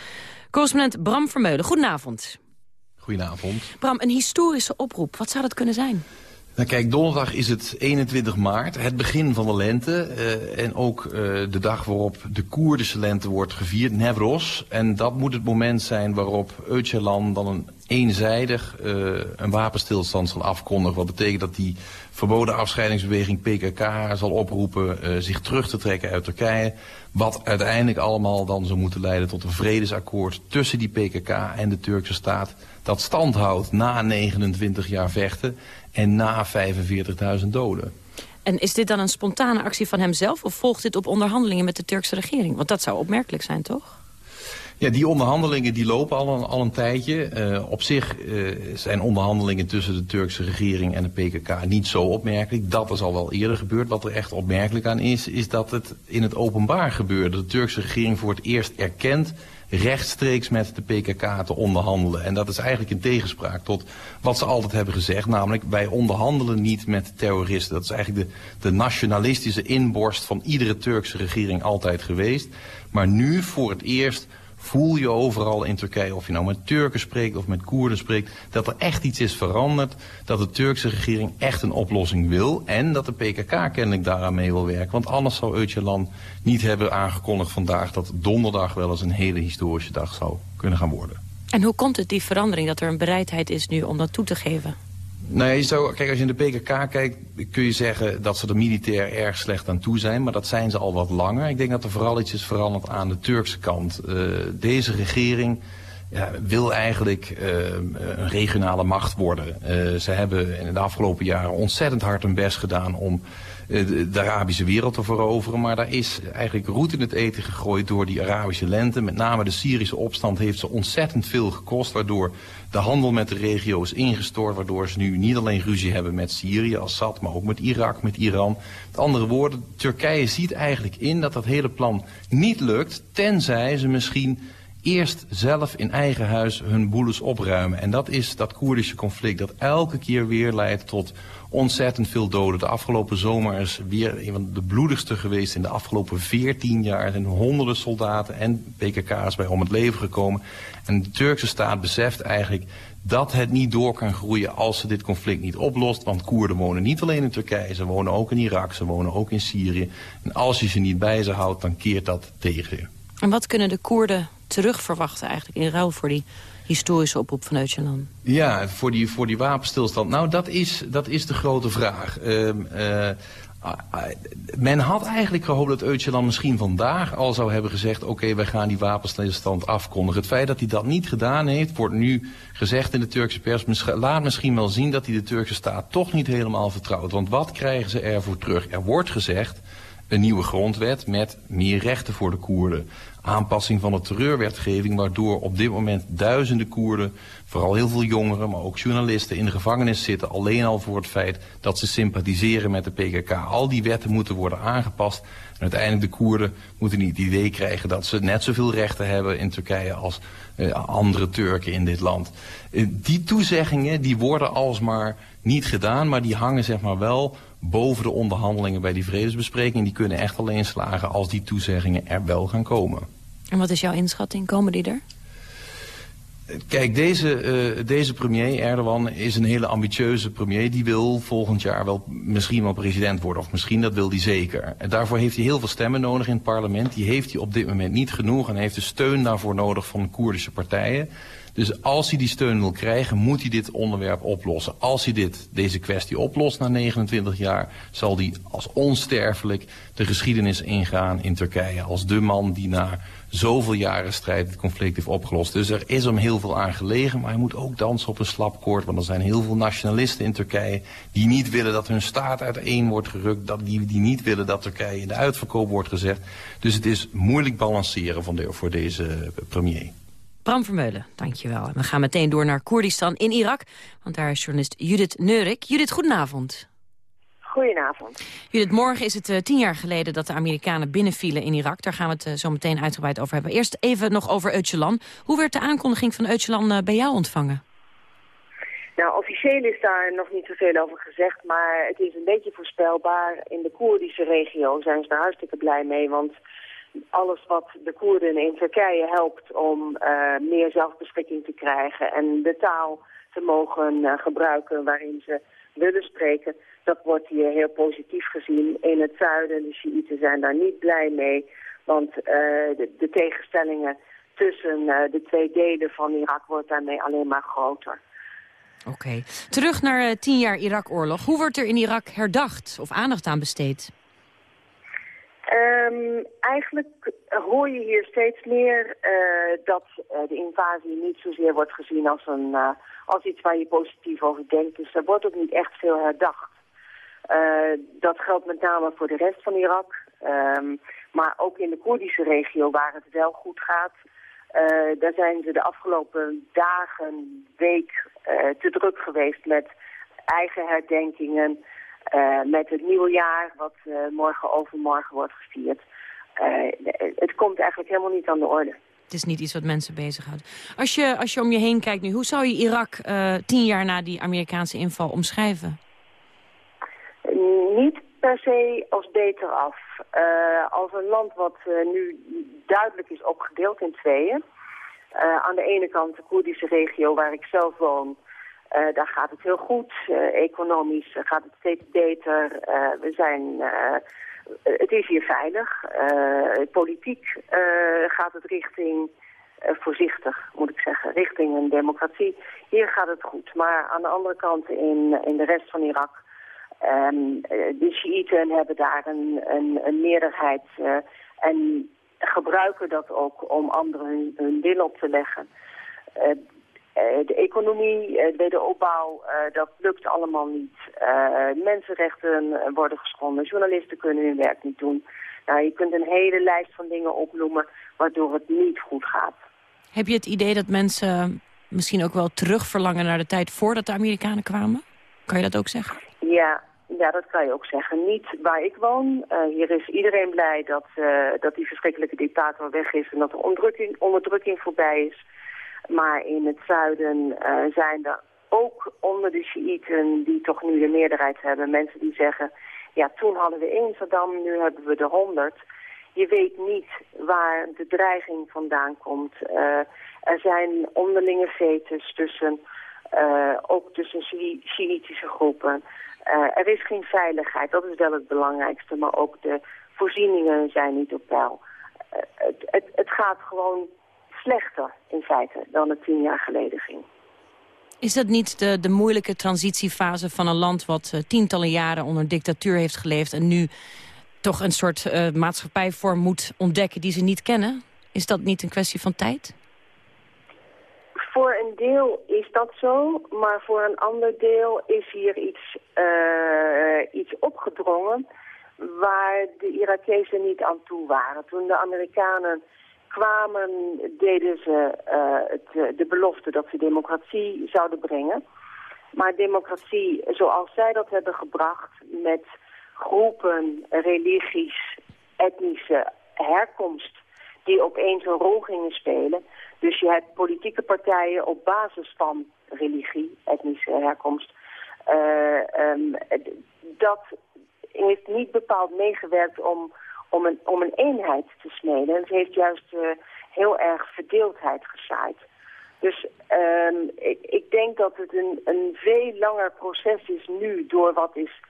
Correspondent Bram Vermeulen, goedenavond. Goedenavond. Bram, een historische oproep, wat zou dat kunnen zijn? Nou kijk, donderdag is het 21 maart, het begin van de lente. eh, en ook eh, de dag waarop de Koerdische lente wordt gevierd, Nevros. En dat moet het moment zijn waarop Öcalan dan een eenzijdig eh, een wapenstilstand zal afkondigen. Wat betekent dat die verboden afscheidingsbeweging PKK zal oproepen zich terug te trekken uit Turkije. Wat uiteindelijk allemaal dan zou moeten leiden tot een vredesakkoord tussen die PKK en de Turkse staat. Dat stand houdt na 29 jaar vechten en na 45.000 doden. En is dit dan een spontane actie van hemzelf... of volgt dit op onderhandelingen met de Turkse regering? Want dat zou opmerkelijk zijn, toch? Ja, die onderhandelingen die lopen al een, al een tijdje. Eh, op zich eh, zijn onderhandelingen tussen de Turkse regering en de PKK niet zo opmerkelijk. Dat is al wel eerder gebeurd. Wat er echt opmerkelijk aan is, is dat het in het openbaar gebeurde. De Turkse regering voor het eerst erkent rechtstreeks met de PKK te onderhandelen. En dat is eigenlijk in tegenspraak tot wat ze altijd hebben gezegd. Namelijk, wij onderhandelen niet met terroristen. Dat is eigenlijk de, de nationalistische inborst van iedere Turkse regering altijd geweest. Maar nu voor het eerst voel je overal in Turkije, of je nou met Turken spreekt of met Koerden spreekt, dat er echt iets is veranderd, dat de Turkse regering echt een oplossing wil en dat de PKK kennelijk daaraan mee wil werken. Want anders zou Öcalan niet hebben aangekondigd vandaag dat donderdag wel eens een hele historische dag zou kunnen gaan worden. En hoe komt het, die verandering, dat er een bereidheid is nu om dat toe te geven? Nee, zo, kijk, als je in de PKK kijkt, kun je zeggen dat ze er militair erg slecht aan toe zijn. Maar dat zijn ze al wat langer. Ik denk dat er vooral iets is veranderd aan de Turkse kant. Uh, deze regering ja, wil eigenlijk uh, een regionale macht worden. Uh, ze hebben in de afgelopen jaren ontzettend hard hun best gedaan om de, de Arabische wereld te veroveren. Maar daar is eigenlijk roet in het eten gegooid door die Arabische lente. Met name de Syrische opstand heeft ze ontzettend veel gekost. Waardoor de handel met de regio is ingestort. Waardoor ze nu niet alleen ruzie hebben met Syrië, Assad, maar ook met Irak, met Iran. Met andere woorden, Turkije ziet eigenlijk in dat dat hele plan niet lukt. Tenzij ze misschien eerst zelf in eigen huis hun boeles opruimen. En dat is dat Koerdische conflict dat elke keer weer leidt tot ontzettend veel doden. De afgelopen zomer is weer een van de bloedigste geweest in de afgelopen 14 jaar. Er zijn honderden soldaten en PKK's bij om het leven gekomen. En de Turkse staat beseft eigenlijk dat het niet door kan groeien als ze dit conflict niet oplost. Want Koerden wonen niet alleen in Turkije, ze wonen ook in Irak, ze wonen ook in Syrië. En als je ze niet bij ze houdt, dan keert dat tegen je. En wat kunnen de Koerden terugverwachten eigenlijk in ruil voor die historische oproep van Öcalan? Ja, voor die, voor die wapenstilstand. Nou, dat is, dat is de grote vraag. Uh, uh, men had eigenlijk gehoopt dat Öcalan misschien vandaag al zou hebben gezegd... oké, okay, wij gaan die wapenstilstand afkondigen. Het feit dat hij dat niet gedaan heeft, wordt nu gezegd in de Turkse pers... laat misschien wel zien dat hij de Turkse staat toch niet helemaal vertrouwt. Want wat krijgen ze ervoor terug? Er wordt gezegd een nieuwe grondwet met meer rechten voor de Koerden. Aanpassing van de terreurwetgeving, waardoor op dit moment duizenden Koerden, vooral heel veel jongeren, maar ook journalisten in de gevangenis zitten. Alleen al voor het feit dat ze sympathiseren met de PKK. Al die wetten moeten worden aangepast. En uiteindelijk de Koerden moeten niet het idee krijgen dat ze net zoveel rechten hebben in Turkije als uh, andere Turken in dit land. Uh, die toezeggingen die worden alsmaar niet gedaan, maar die hangen zeg maar wel boven de onderhandelingen bij die vredesbesprekingen. Die kunnen echt alleen slagen als die toezeggingen er wel gaan komen. En wat is jouw inschatting? Komen die er? Kijk, deze, uh, deze premier Erdogan is een hele ambitieuze premier. Die wil volgend jaar wel misschien wel president worden. Of misschien, dat wil hij zeker. En daarvoor heeft hij heel veel stemmen nodig in het parlement. Die heeft hij op dit moment niet genoeg. En heeft de steun daarvoor nodig van Koerdische partijen. Dus als hij die steun wil krijgen, moet hij dit onderwerp oplossen. Als hij dit, deze kwestie oplost na 29 jaar, zal hij als onsterfelijk de geschiedenis ingaan in Turkije. Als de man die na zoveel jaren strijd het conflict heeft opgelost. Dus er is hem heel veel aan gelegen, maar hij moet ook dansen op een slapkoord. Want er zijn heel veel nationalisten in Turkije die niet willen dat hun staat uiteen wordt gerukt. Dat die, die niet willen dat Turkije in de uitverkoop wordt gezet. Dus het is moeilijk balanceren van de, voor deze premier. Bram Vermeulen, dankjewel. En we gaan meteen door naar Koerdistan in Irak. Want daar is journalist Judith Neurik. Judith, goedenavond. Goedenavond. Judith, morgen is het eh, tien jaar geleden dat de Amerikanen binnenvielen in Irak. Daar gaan we het eh, zo meteen uitgebreid over hebben. Eerst even nog over Öcalan. Hoe werd de aankondiging van Öcalan eh, bij jou ontvangen? Nou, officieel is daar nog niet zoveel over gezegd, maar het is een beetje voorspelbaar. In de Koerdische regio zijn ze daar hartstikke blij mee, want alles wat de Koerden in Turkije helpt om eh, meer zelfbeschikking te krijgen en de taal te mogen eh, gebruiken waarin ze willen spreken, dat wordt hier heel positief gezien. In het zuiden, de Shiiten zijn daar niet blij mee, want eh, de, de tegenstellingen tussen de twee delen van Irak wordt daarmee alleen maar groter. Oké. Terug naar tien jaar Irak-oorlog. Hoe wordt er in Irak herdacht of aandacht aan besteed? Ehm, eigenlijk hoor je hier steeds meer eh, dat eh, de invasie niet zozeer wordt gezien als, een, eh, als iets waar je positief over denkt. Dus er wordt ook niet echt veel herdacht. Dat geldt met name voor de rest van Irak. Ehm, maar ook in de Koerdische regio waar het wel goed gaat. daar zijn ze de afgelopen dagen, week te druk geweest met eigen herdenkingen. Eh, met het nieuwe jaar wat eh, morgen overmorgen wordt gevierd. Eh, het komt eigenlijk helemaal niet aan de orde. Het is niet iets wat mensen bezighoudt. Als je, als je om je heen kijkt nu, hoe zou je Irak tien jaar na die Amerikaanse inval omschrijven? Niet per se als beter af. Als een land wat nu duidelijk is opgedeeld in tweeën. Aan de ene kant de Koerdische regio waar ik zelf woon. Eh, daar gaat het heel goed. Eh, economisch gaat het steeds beter. Eh, we zijn, het is hier veilig. Politiek gaat het richting, voorzichtig moet ik zeggen, richting een democratie. Hier gaat het goed. Maar aan de andere kant in, in de rest van Irak Ehm, eh, de Shiiten hebben daar een, een, een meerderheid en gebruiken dat ook om anderen hun, hun wil op te leggen. De economie, eh, de wederopbouw, eh, dat lukt allemaal niet. Eh, mensenrechten eh, worden geschonden, journalisten kunnen hun werk niet doen. Nou, je kunt een hele lijst van dingen opnoemen waardoor het niet goed gaat. Heb je het idee dat mensen misschien ook wel terugverlangen naar de tijd voordat de Amerikanen kwamen? Kan je dat ook zeggen? Ja, ja, dat kan je ook zeggen. Niet waar ik woon. Eh, hier is iedereen blij dat, eh, dat die verschrikkelijke dictator weg is en dat de onderdrukking, onderdrukking voorbij is. Maar in het zuiden eh, zijn er ook onder de Shiiten die toch nu de meerderheid hebben. Mensen die zeggen, ja toen hadden we één Saddam, nu hebben we er honderd. Je weet niet waar de dreiging vandaan komt. Eh, er zijn onderlinge vetes tussen, eh, ook tussen Shi- Shiïtische groepen. Er is geen veiligheid, dat is wel het belangrijkste. Maar ook de voorzieningen zijn niet op peil. Het, het, het gaat gewoon slechter in feite dan het tien jaar geleden ging. Is dat niet de, de moeilijke transitiefase van een land... wat eh, tientallen jaren onder dictatuur heeft geleefd... en nu toch een soort eh, maatschappijvorm moet ontdekken die ze niet kennen? Is dat niet een kwestie van tijd? Voor een deel is dat zo, maar voor een ander deel is hier iets, eh, iets opgedrongen waar de Irakezen niet aan toe waren. Toen de Amerikanen kwamen, deden ze eh, het, de belofte dat ze democratie zouden brengen. Maar democratie zoals zij dat hebben gebracht met groepen, religies, etnische herkomst die opeens een rol gingen spelen. Dus je hebt politieke partijen op basis van religie, etnische herkomst. Eh, ehm, dat heeft niet bepaald meegewerkt om, om, een, om een eenheid te smeden. Het heeft juist eh, heel erg verdeeldheid gezaaid. Dus ehm, ik, ik denk dat het een, een veel langer proces is nu door wat is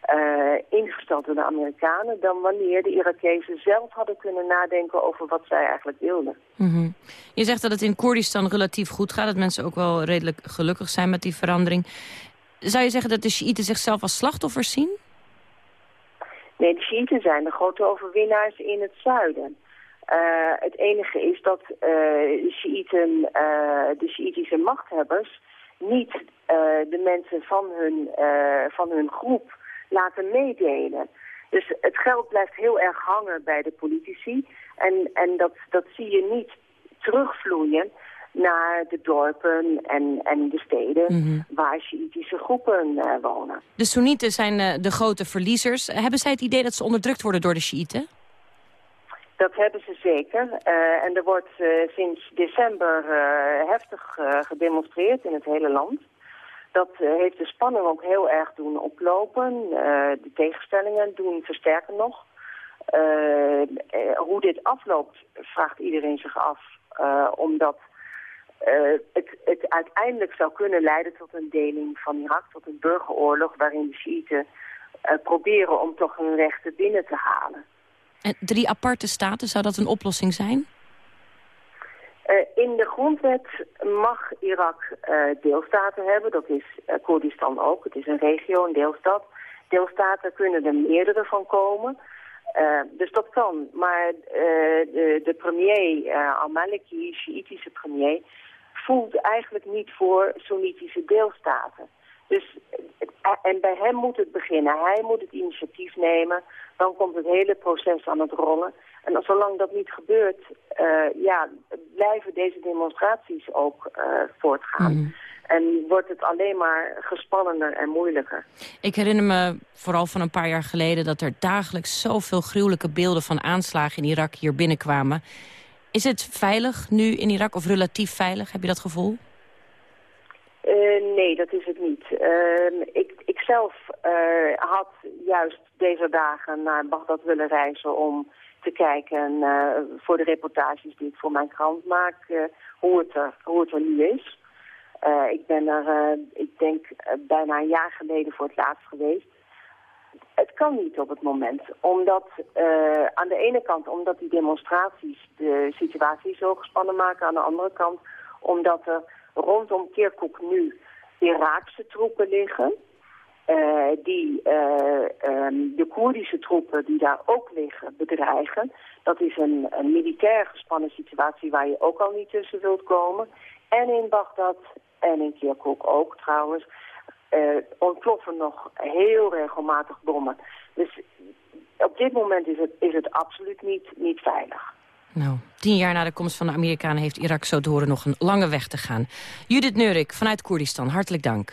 eh, ingesteld door de Amerikanen... dan wanneer de Irakezen zelf hadden kunnen nadenken over wat zij eigenlijk wilden. Mhm. Je zegt dat het in Koerdistan relatief goed gaat... dat mensen ook wel redelijk gelukkig zijn met die verandering. Zou je zeggen dat de Shiiten zichzelf als slachtoffers zien? Nee, de Shiiten zijn de grote overwinnaars in het zuiden. Eh, het enige is dat eh, eh, de Shiïtische machthebbers niet de mensen van hun, van hun groep laten meedelen. Dus het geld blijft heel erg hangen bij de politici. En, en dat, dat zie je niet terugvloeien naar de dorpen en, en de steden Mhm. waar Sjiitische groepen eh, wonen. De Soenieten zijn eh, de grote verliezers. Hebben zij het idee dat ze onderdrukt worden door de Sjiïten? Dat hebben ze zeker. Eh, en er wordt sinds december heftig gedemonstreerd in het hele land. Dat heeft de spanning ook heel erg doen oplopen. De tegenstellingen doen versterken nog. Hoe dit afloopt vraagt iedereen zich af. omdat eh, het, het uiteindelijk zou kunnen leiden tot een deling van Irak, tot een burgeroorlog waarin de Shiiten eh, proberen om toch hun rechten binnen te halen. En drie aparte staten, zou dat een oplossing zijn? Eh, in de grondwet mag Irak deelstaten hebben. Dat is Koerdistan ook. Het is een regio, een deelstad. Deelstaten kunnen er meerdere van komen. Dus dat kan. Maar de, de premier, eh, al-Maliki, Shiïtische premier, voelt eigenlijk niet voor Soenitische deelstaten. Dus, en bij hem moet het beginnen. Hij moet het initiatief nemen. Dan komt het hele proces aan het rollen. En zolang dat niet gebeurt, eh, ja, blijven deze demonstraties ook eh, voortgaan. En wordt het alleen maar gespannener en moeilijker. Ik herinner me vooral van een paar jaar geleden... dat er dagelijks zoveel gruwelijke beelden van aanslagen in Irak hier binnenkwamen. Is het veilig nu in Irak, of relatief veilig? Heb je dat gevoel? Eh, nee, dat is het niet. Ehm, ik, ik zelf eh, had juist deze dagen naar Bagdad willen reizen om te kijken eh, voor de reportages die ik voor mijn krant maak, hoe, het er, hoe het er nu is. Ik ben er, ik denk, bijna een jaar geleden voor het laatst geweest. Het kan niet op het moment, omdat eh, aan de ene kant omdat die demonstraties de situatie zo gespannen maken, aan de andere kant omdat er rondom Kirkuk nu Iraakse troepen liggen, eh, die eh, ehm, de Koerdische troepen die daar ook liggen bedreigen. Dat is een, een militair gespannen situatie waar je ook al niet tussen wilt komen. En in Bagdad en in Kirkuk ook trouwens ontploffen nog heel regelmatig bommen. Dus op dit moment is het, is het absoluut niet, niet veilig. Nou, tien jaar na de komst van de Amerikanen heeft Irak zo te nog een lange weg te gaan. Judith Neurik vanuit Koerdistan, hartelijk dank.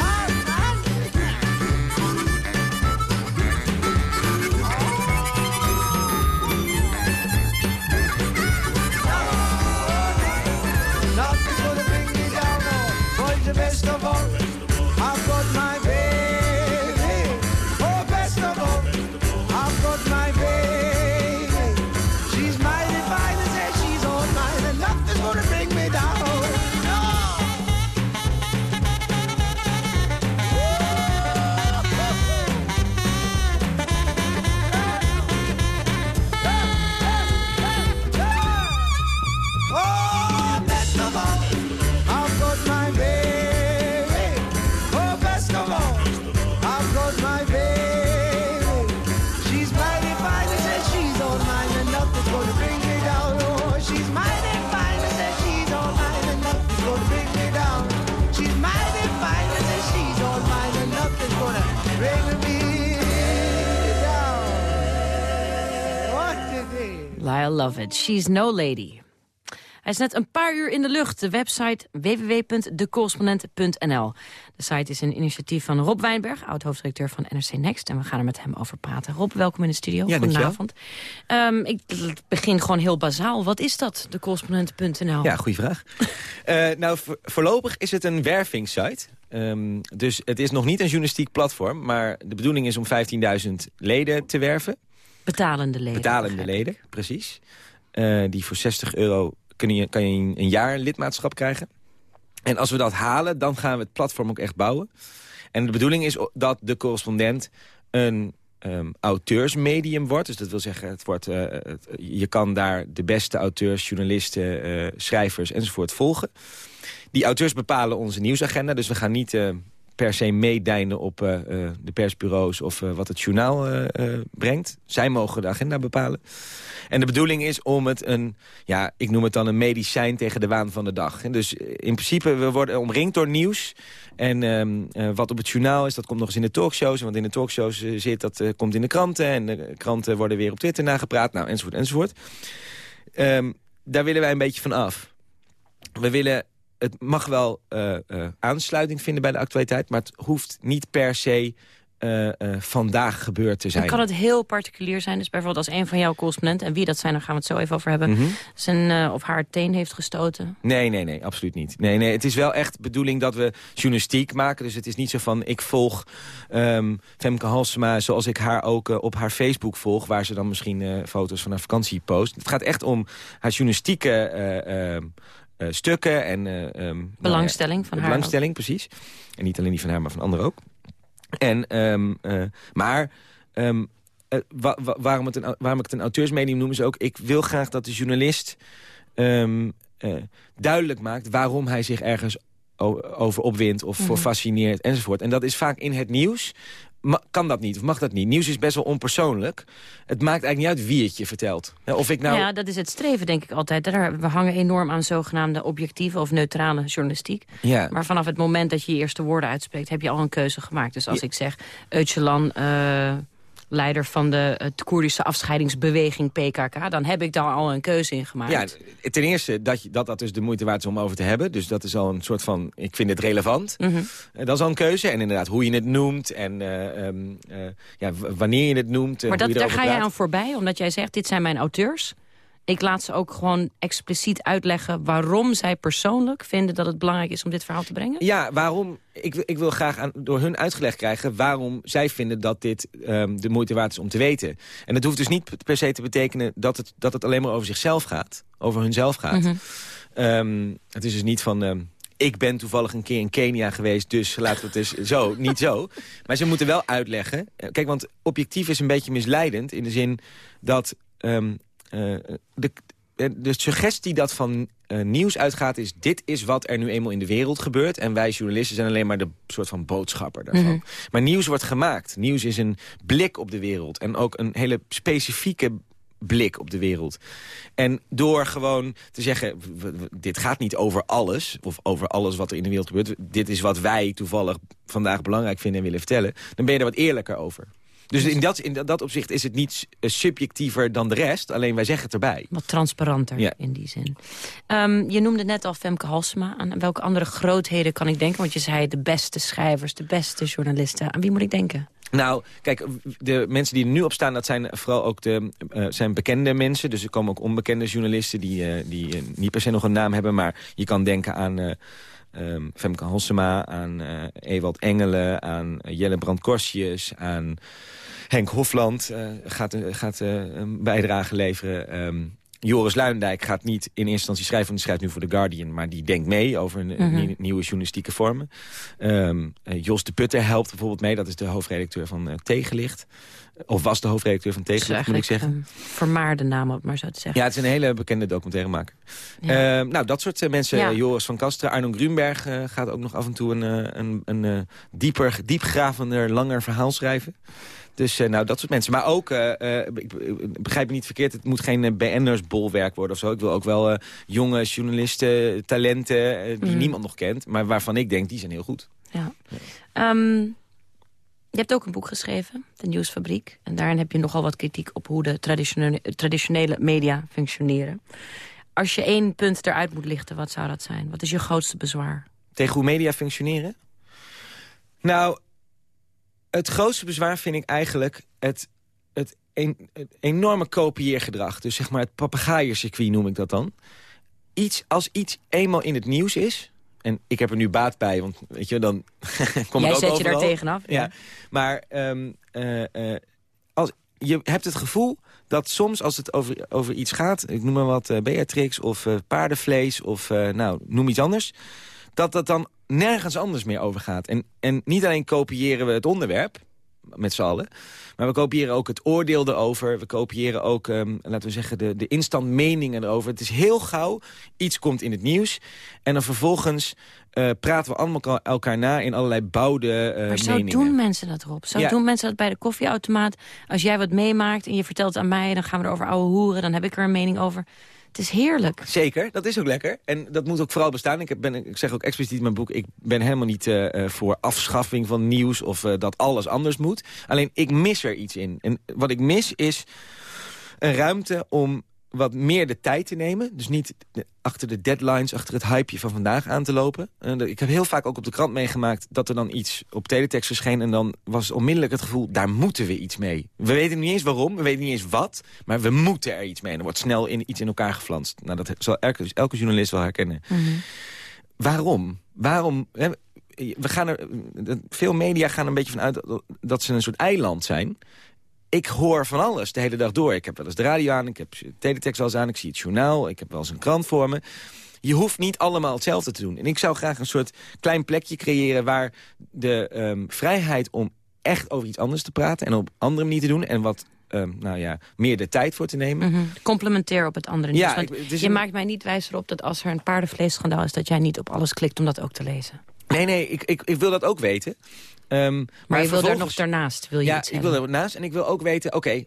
Lyle Lovett, She's No Lady. Hij is net een paar uur in de lucht. De website www.decorrespondent.nl. De site is een initiatief van Rob Wijnberg, oud-hoofdredacteur van NRC Next. En we gaan er met hem over praten. Rob, welkom in de studio. Ja, Goedenavond. Um, ik begin gewoon heel bazaal. Wat is dat, decorrespondent.nl? Ja, goede vraag. uh, (laughs) nou, voorlopig is het een wervingssite. Um, dus het is nog niet een journalistiek platform. Maar de bedoeling is om 15.000 leden te werven. Betalende leden. Betalende leden, precies. Uh, die voor 60 euro kun je, kan je een jaar lidmaatschap krijgen. En als we dat halen, dan gaan we het platform ook echt bouwen. En de bedoeling is dat de correspondent een um, auteursmedium wordt. Dus dat wil zeggen, het wordt, uh, het, je kan daar de beste auteurs, journalisten, uh, schrijvers enzovoort volgen. Die auteurs bepalen onze nieuwsagenda. Dus we gaan niet uh, per se meedijnen op uh, uh, de persbureaus of wat het journaal brengt. Zij mogen de agenda bepalen. En de bedoeling is om het een, ja, ik noem het dan een medicijn tegen de waan van de dag. En dus in principe, we worden omringd door nieuws. En um, wat op het journaal is, dat komt nog eens in de talkshows. Wat in de talkshows zit, dat komt in de kranten. En de kranten worden weer op Twitter nagepraat. Nou, enzovoort, enzovoort. Um, daar willen wij een beetje van af. We willen het mag wel uh, uh, aansluiting vinden bij de actualiteit... maar het hoeft niet per se uh, vandaag gebeurd te zijn. Dan kan het heel particulier zijn. Dus bijvoorbeeld als een van jouw correspondenten... en wie dat zijn, daar gaan we het zo even over hebben... Mm -hmm. zijn of haar teen heeft gestoten. Nee, nee, nee, absoluut niet. Nee, nee, het is wel echt bedoeling dat we journalistiek maken. Dus het is niet zo van, ik volg um, Femke Halsema... zoals ik haar ook op haar Facebook volg... waar ze dan misschien foto's van haar vakantie post. Het gaat echt om haar journalistieke... Uh, stukken en... Uh, um, belangstelling van haar Belangstelling, ook. precies. En niet alleen die van haar, maar van anderen ook. En, um, uh, maar... Um, wa wa waarom, het een, waarom ik het een auteursmedium noem is ook... ik wil graag dat de journalist duidelijk maakt... waarom hij zich ergens over opwindt of voor fascineert enzovoort. En dat is vaak in het nieuws kan dat niet of mag dat niet. Nieuws is best wel onpersoonlijk. Het maakt eigenlijk niet uit wie het je vertelt. Of ik nou... Ja, dat is het streven denk ik altijd. We hangen enorm aan zogenaamde objectieve of neutrale journalistiek. Ja. Maar vanaf het moment dat je je eerste woorden uitspreekt... heb je al een keuze gemaakt. Dus als ja. ik zeg, Öcalan... Uh, leider van de het Koerdische afscheidingsbeweging PKK... dan heb ik daar al een keuze in gemaakt. Ja, ten eerste dat, je, dat dat dus de moeite waard is om over te hebben. Dus dat is al een soort van, ik vind het relevant. Mm -hmm. uh, dat is al een keuze. En inderdaad, hoe je het noemt en uh, um, uh, ja, wanneer je het noemt. maar dat, daar ga praat. jij aan voorbij, omdat jij zegt, dit zijn mijn auteurs... Ik laat ze ook gewoon expliciet uitleggen waarom zij persoonlijk vinden dat het belangrijk is om dit verhaal te brengen? Ja, waarom? Ik, ik wil graag aan, door hun uitgelegd krijgen waarom zij vinden dat dit um, de moeite waard is om te weten. En dat hoeft dus niet per se te betekenen dat het, dat het alleen maar over zichzelf gaat. Over hunzelf gaat. Mm -hmm. um, het is dus niet van... Um, ik ben toevallig een keer in Kenia geweest, dus laten we het dus zo, (laughs) niet zo. Maar ze moeten wel uitleggen. Kijk, want objectief is een beetje misleidend in de zin dat... Um, de, de suggestie dat van uh, nieuws uitgaat is... dit is wat er nu eenmaal in de wereld gebeurt... en wij journalisten zijn alleen maar de soort van boodschapper daarvan. Mhm. Maar nieuws wordt gemaakt. Nieuws is een blik op de wereld. En ook een hele specifieke blik op de wereld. En door gewoon te zeggen, dit gaat niet over alles... of over alles wat er in de wereld gebeurt... dit is wat wij toevallig vandaag belangrijk vinden en willen vertellen... dan ben je er wat eerlijker over. Dus in dat, in dat opzicht is het niet subjectiever dan de rest. Alleen wij zeggen het erbij. Wat transparanter ja. in die zin. Um, je noemde net al Femke Halsema. Aan welke andere grootheden kan ik denken? Want je zei de beste schrijvers, de beste journalisten. Aan wie moet ik denken? Nou, kijk, de mensen die er nu op staan, dat zijn vooral ook de, uh, zijn bekende mensen. Dus er komen ook onbekende journalisten die, uh, die uh, niet per se nog een naam hebben. Maar je kan denken aan... Um, Femke Halsema, aan Ewald Engelen, aan Jelle Brandkorsius, aan Henk Hofland uh, gaat, gaat een bijdrage leveren. Um, Joris Luindijk gaat niet in eerste instantie schrijven, want die schrijft nu voor The Guardian, maar die denkt mee over een, Mhm. nieuwe, nieuwe journalistieke vormen. Um, Jos de Putter helpt bijvoorbeeld mee, dat is de hoofdredacteur van Tegenlicht. Of was de hoofdredacteur van Tegenlicht, moet ik zeggen. Een vermaarde naam, om het maar zo te zeggen. Ja, het is een hele bekende documentairemaker. Ja. Uh, nou, dat soort mensen. Ja. Joris van Kasteren, Arno Grunberg uh, gaat ook nog af en toe een, een, een dieper, diepgravender, langer verhaal schrijven. Dus nou, dat soort mensen. Maar ook, ik, ik begrijp me niet verkeerd, het moet geen BN'ersbolwerk worden of zo. Ik wil ook wel jonge journalisten, talenten, die Mm. niemand nog kent. Maar waarvan ik denk, die zijn heel goed. Ja. Um, je hebt ook een boek geschreven, De Nieuwsfabriek. En daarin heb je nogal wat kritiek op hoe de traditionele, traditionele media functioneren. Als je één punt eruit moet lichten, wat zou dat zijn? Wat is je grootste bezwaar? Tegen hoe media functioneren? Nou, het grootste bezwaar vind ik eigenlijk het, het, een, het enorme kopieergedrag. Dus zeg maar het papegaaiencircuit noem ik dat dan. Iets, als iets eenmaal in het nieuws is... en ik heb er nu baat bij, want weet je, dan (laughs) kom Jij ik ook zet je daar tegenaf, ja. Ja. Maar ehm, eh, eh, als, je hebt het gevoel dat soms als het over, over iets gaat... ik noem maar wat eh, Beatrix of paardenvlees of nou, noem iets anders... dat dat dan nergens anders meer over gaat. En, en niet alleen kopiëren we het onderwerp, met z'n allen... maar we kopiëren ook het oordeel erover. We kopiëren ook, ehm, laten we zeggen, de, de instant meningen erover. Het is heel gauw, iets komt in het nieuws... en dan vervolgens eh, praten we allemaal elkaar na in allerlei bouwde eh Maar zo meningen. doen mensen dat, Rob. Zo Ja. doen mensen dat bij de koffieautomaat. Als jij wat meemaakt en je vertelt het aan mij... dan gaan we erover ouwe hoeren, dan heb ik er een mening over. Het is heerlijk. Zeker, dat is ook lekker. En dat moet ook vooral bestaan. Ik, ben, ik zeg ook expliciet in mijn boek... ik ben helemaal niet eh, eh, voor afschaffing van nieuws... of eh, dat alles anders moet. Alleen, ik mis er iets in. En wat ik mis is een ruimte om wat meer de tijd te nemen. Dus niet achter de deadlines, achter het hypeje van vandaag aan te lopen. Eh, ik heb heel vaak ook op de krant meegemaakt... dat er dan iets op teletext verscheen... en dan was onmiddellijk het gevoel, daar moeten we iets mee. We weten niet eens waarom, we weten niet eens wat... maar we moeten er iets mee. En er wordt snel in, iets in elkaar geflanst. Nou, dat zal elke, elke journalist wel herkennen. Waarom? Waarom? Hè, we gaan er, veel media gaan er een beetje vanuit dat ze een soort eiland zijn. Ik hoor van alles de hele dag door. Ik heb wel eens de radio aan, ik heb teletext wel eens aan... ik zie het journaal, ik heb wel eens een krant voor me. Je hoeft niet allemaal hetzelfde te doen. En ik zou graag een soort klein plekje creëren... waar de ehm, vrijheid om echt over iets anders te praten... en op andere manier te doen... en wat ehm, nou ja, meer de tijd voor te nemen. Mhm. Complementair op het andere nieuws. Ja, ik- je een- maakt mij niet wijzer op dat als er een paardenvleesschandaal is... dat jij niet op alles klikt om dat ook te lezen. Nee, nee, ik, ik, ik wil dat ook weten. Ehm, Maar, je wil er vervolgens- nog daarnaast, wil je ja, ik wil er naast. En ik wil ook weten, oké,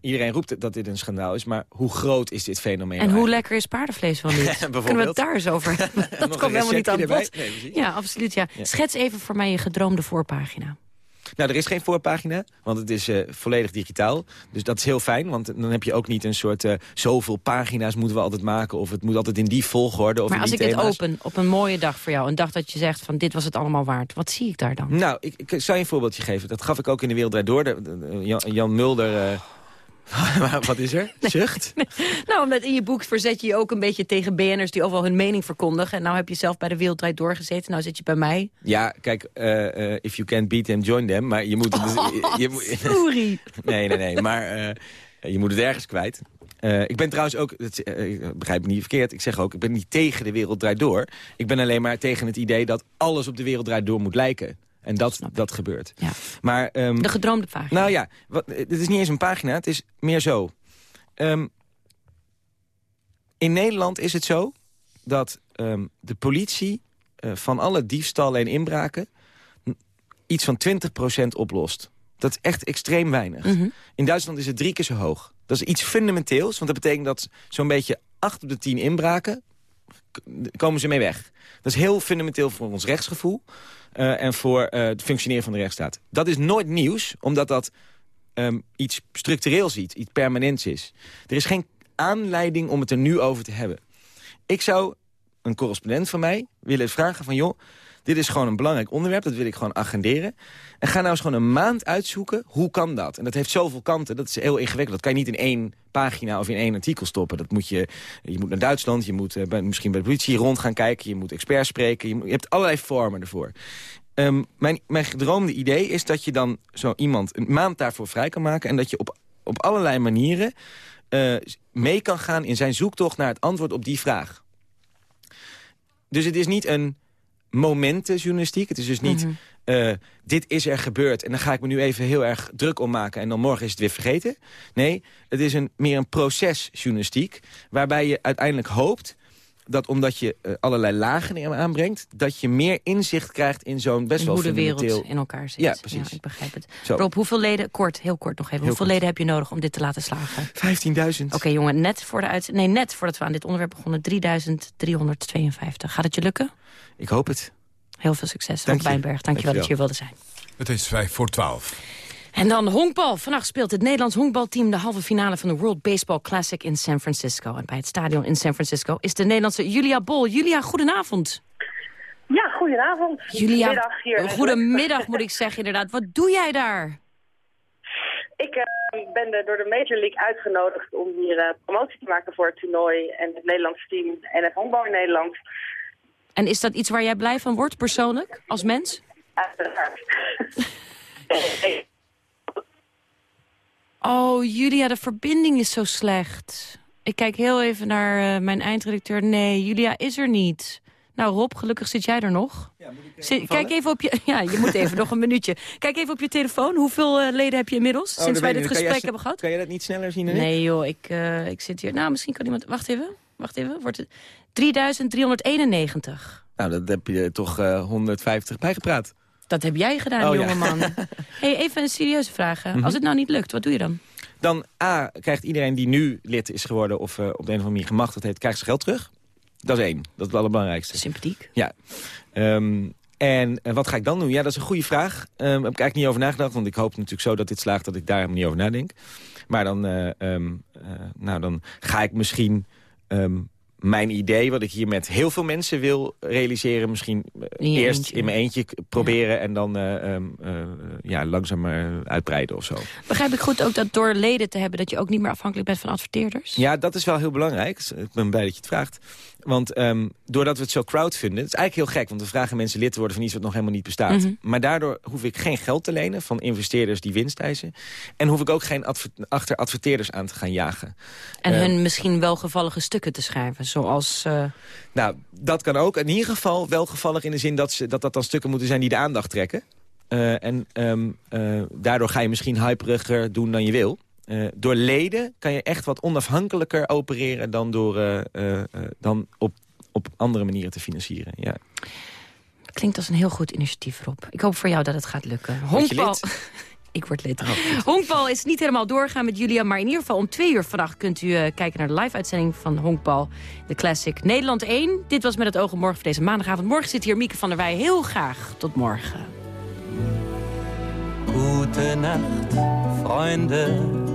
iedereen roept dat dit een schandaal is... maar hoe groot is dit fenomeen En hoe lekker is paardenvlees wel niet? (laughs) Kunnen we het daar eens over (laughs) hebben? Dat komt helemaal niet aan bod. Nee, ja, absoluut. Ja. Ja. Schets even voor mij je gedroomde voorpagina. Nou, er is geen voorpagina, want het is eh, volledig digitaal. Dus dat is heel fijn, want dan heb je ook niet een soort... eh, zoveel pagina's moeten we altijd maken... of het moet altijd in die volgorde of maar in als die ik dit thema's. open op een mooie dag voor jou... een dag dat je zegt van dit was het allemaal waard. Wat zie ik daar dan? Nou, ik, ik zou je een voorbeeldje geven. Dat gaf ik ook in de Wereld Draait Door. De- de- de- Jan, Jan Mulder... eh, (laughs) wat is er? Zucht? (laughs) Nou, omdat in je boek verzet je je ook een beetje tegen BN'ers... die overal hun mening verkondigen. En nou heb je zelf bij de Wereldrijd doorgezeten. Nou zit je bij mij. Ja, kijk, eh, eh, if you can't beat them, join them. Maar je moet... dus- je, je moet Sorry. (laughs) nee, nee, nee. Maar eh, je moet het ergens kwijt. Ik ben trouwens ook, dat, ik begrijp me niet verkeerd, ik zeg ook, ik ben niet tegen de wereld draait door. Ik ben alleen maar tegen het idee dat alles op de wereld draait door moet lijken. En dat, dat gebeurt. Ja. Maar, ehm, De gedroomde pagina. nou ja, wat, het is niet eens een pagina, het is meer zo. Ehm, in Nederland is het zo dat ehm, de politie eh, van alle diefstallen en inbraken... iets van 20% oplost. Dat is echt extreem weinig. Mhm. In Duitsland is het drie keer zo hoog. Dat is iets fundamenteels, want dat betekent dat zo'n beetje 8 op de 10 inbraken... komen ze mee weg. Dat is heel fundamenteel voor ons rechtsgevoel... eh, en voor eh, het functioneren van de rechtsstaat. Dat is nooit nieuws, omdat dat ehm, iets structureels iets, iets permanents is. Er is geen aanleiding om het er nu over te hebben. Ik zou een correspondent van mij willen vragen van... joh, dit is gewoon een belangrijk onderwerp, dat wil ik gewoon agenderen. En ga nou eens gewoon een maand uitzoeken, hoe kan dat? En dat heeft zoveel kanten, dat is heel ingewikkeld. Dat kan je niet in één pagina of in één artikel stoppen. Dat moet je, je moet naar Duitsland, je moet eh, misschien bij de politie rond gaan kijken... je moet experts spreken, je hebt allerlei vormen ervoor. Ehm, mijn, mijn gedroomde idee is dat je dan zo iemand een maand daarvoor vrij kan maken... en dat je op, op allerlei manieren eh, mee kan gaan in zijn zoektocht naar het antwoord op die vraag. Dus het is niet een momentenjournalistiek. Het is dus niet, Mhm. eh, dit is er gebeurd en dan ga ik me nu even heel erg druk om maken... en dan morgen is het weer vergeten. Nee, het is een, meer een procesjournalistiek... waarbij je uiteindelijk hoopt dat omdat je eh, allerlei lagen er aanbrengt... dat je meer inzicht krijgt in zo'n best wel hoe de wereld in elkaar zit. Ja, precies. ik begrijp het. Zo. Rob, hoeveel leden, kort, heel kort nog even. Heel hoeveel kort. leden heb je nodig om dit te laten slagen? 15.000. Oké jongen, net, voor de uit... nee, net voordat we aan dit onderwerp begonnen, 3352. Gaat het je lukken? Ik hoop het. Heel veel succes, Dank Rob. Wijnberg. Dank je wel dat je hier wilde zijn. Het is vijf voor twaalf. En dan honkbal. Vannacht speelt het Nederlands honkbalteam de halve finale van de World Baseball Classic in San Francisco. En bij het stadion in San Francisco is de Nederlandse Julia Bol. Julia, goedenavond. Ja, goedenavond. Julia, Goedemiddag hier. goedemiddag moet ik zeggen inderdaad. Wat doe jij daar? Ik eh, ben door de Major League uitgenodigd om hier eh, promotie te maken voor het toernooi en het Nederlandse team en het honkbal in Nederland. En is dat iets waar jij blij van wordt, persoonlijk, als mens? Uiteraard. Oh, Julia, de verbinding is zo slecht. Ik kijk heel even naar eh, mijn eindredacteur. Nee, Julia is er niet. Nou Rob, gelukkig zit jij er nog. Zit- kijk even op je... (laughs) Ja, je moet even nog een minuutje. Kijk even op je telefoon. Hoeveel eh, leden heb je inmiddels Oh, sinds wij dit gesprek jij- hebben gehad? Kan jij dat niet sneller zien dan ik? Nee joh, ik, eh, ik zit hier... Nou, misschien kan iemand... Wacht even. Wacht even. Wordt het 3391. Nou, dat heb je toch eh, 150 bijgepraat. Dat heb jij gedaan, Oh, ja. jongeman. (laughs) hey, even een serieuze vraag. hè. Mhm. Als het nou niet lukt, wat doe je dan? Dan A, krijgt iedereen die nu lid is geworden... of eh, op de een of andere manier gemachtigd heeft, krijgt zijn geld terug. Dat is één. Dat is het allerbelangrijkste. Sympathiek. Ja. Ehm, en eh, wat ga ik dan doen? Ja, dat is een goede vraag. Ehm heb ik eigenlijk niet over nagedacht. Want ik hoop natuurlijk zo dat dit slaagt dat ik daar helemaal niet over nadenk. Maar dan, eh, ehm, eh, nou, dan ga ik misschien... ehm, mijn idee, wat ik hier met heel veel mensen wil realiseren... misschien eh, In eerst eentje. in mijn eentje proberen... en dan eh, ehm, eh, ja, langzaam uitbreiden of zo. Begrijp ik goed ook dat door leden te hebben... dat je ook niet meer afhankelijk bent van adverteerders? Ja, dat is wel heel belangrijk. Ik ben blij dat je het vraagt. Want ehm, doordat we het zo crowdfunden... het is eigenlijk heel gek, want we vragen mensen lid te worden... van iets wat nog helemaal niet bestaat. Mhm. Maar daardoor hoef ik geen geld te lenen van investeerders die winst eisen. En hoef ik ook geen adver- achter adverteerders aan te gaan jagen. En Ehm, hun misschien welgevallige stukken te schrijven, zoals... eh, Nou, dat kan ook. In ieder geval welgevallig in de zin dat ze, dat, dat dan stukken moeten zijn die de aandacht trekken. Eh, en ehm, eh, daardoor ga je misschien hyperiger doen dan je wil. Eh, door leden kan je echt wat onafhankelijker opereren... dan, door, eh, eh, dan op, op andere manieren te financieren. Ja. Klinkt als een heel goed initiatief, Rob. Ik hoop voor jou dat het gaat lukken. Honkbal... Oh, (laughs) Ik word lid. Honkbal is niet helemaal doorgaan met Julia... maar in ieder geval om twee uur vannacht kunt u eh, kijken naar de live-uitzending van Honkbal. De Classic Nederland 1. Dit was met het oog op morgen voor deze maandagavond. Morgen zit hier Mieke van der Wij. Heel graag. Tot morgen. Gute Nacht, Freunde.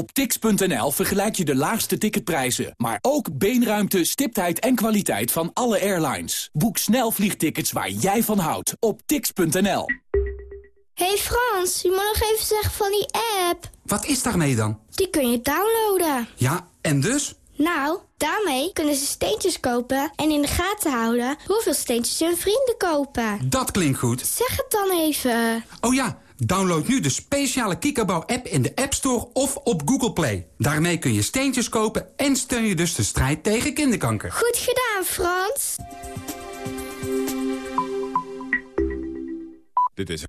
Op tix.nl vergelijk je de laagste ticketprijzen, maar ook beenruimte, stiptheid en kwaliteit van alle airlines. Boek snel vliegtickets waar jij van houdt op tix.nl. hey Frans, je moet nog even zeggen van die app. Wat is daarmee dan? Die kun je downloaden. Ja, en dus? Nou, daarmee kunnen ze steentjes kopen en in de gaten houden hoeveel steentjes hun vrienden kopen. Dat klinkt goed. Zeg het dan even. Oh ja, download nu de speciale Kikkerbouw-app in de App Store of op Google Play. Daarmee kun je steentjes kopen en steun je dus de strijd tegen kinderkanker. Goed gedaan, Frans. Dit is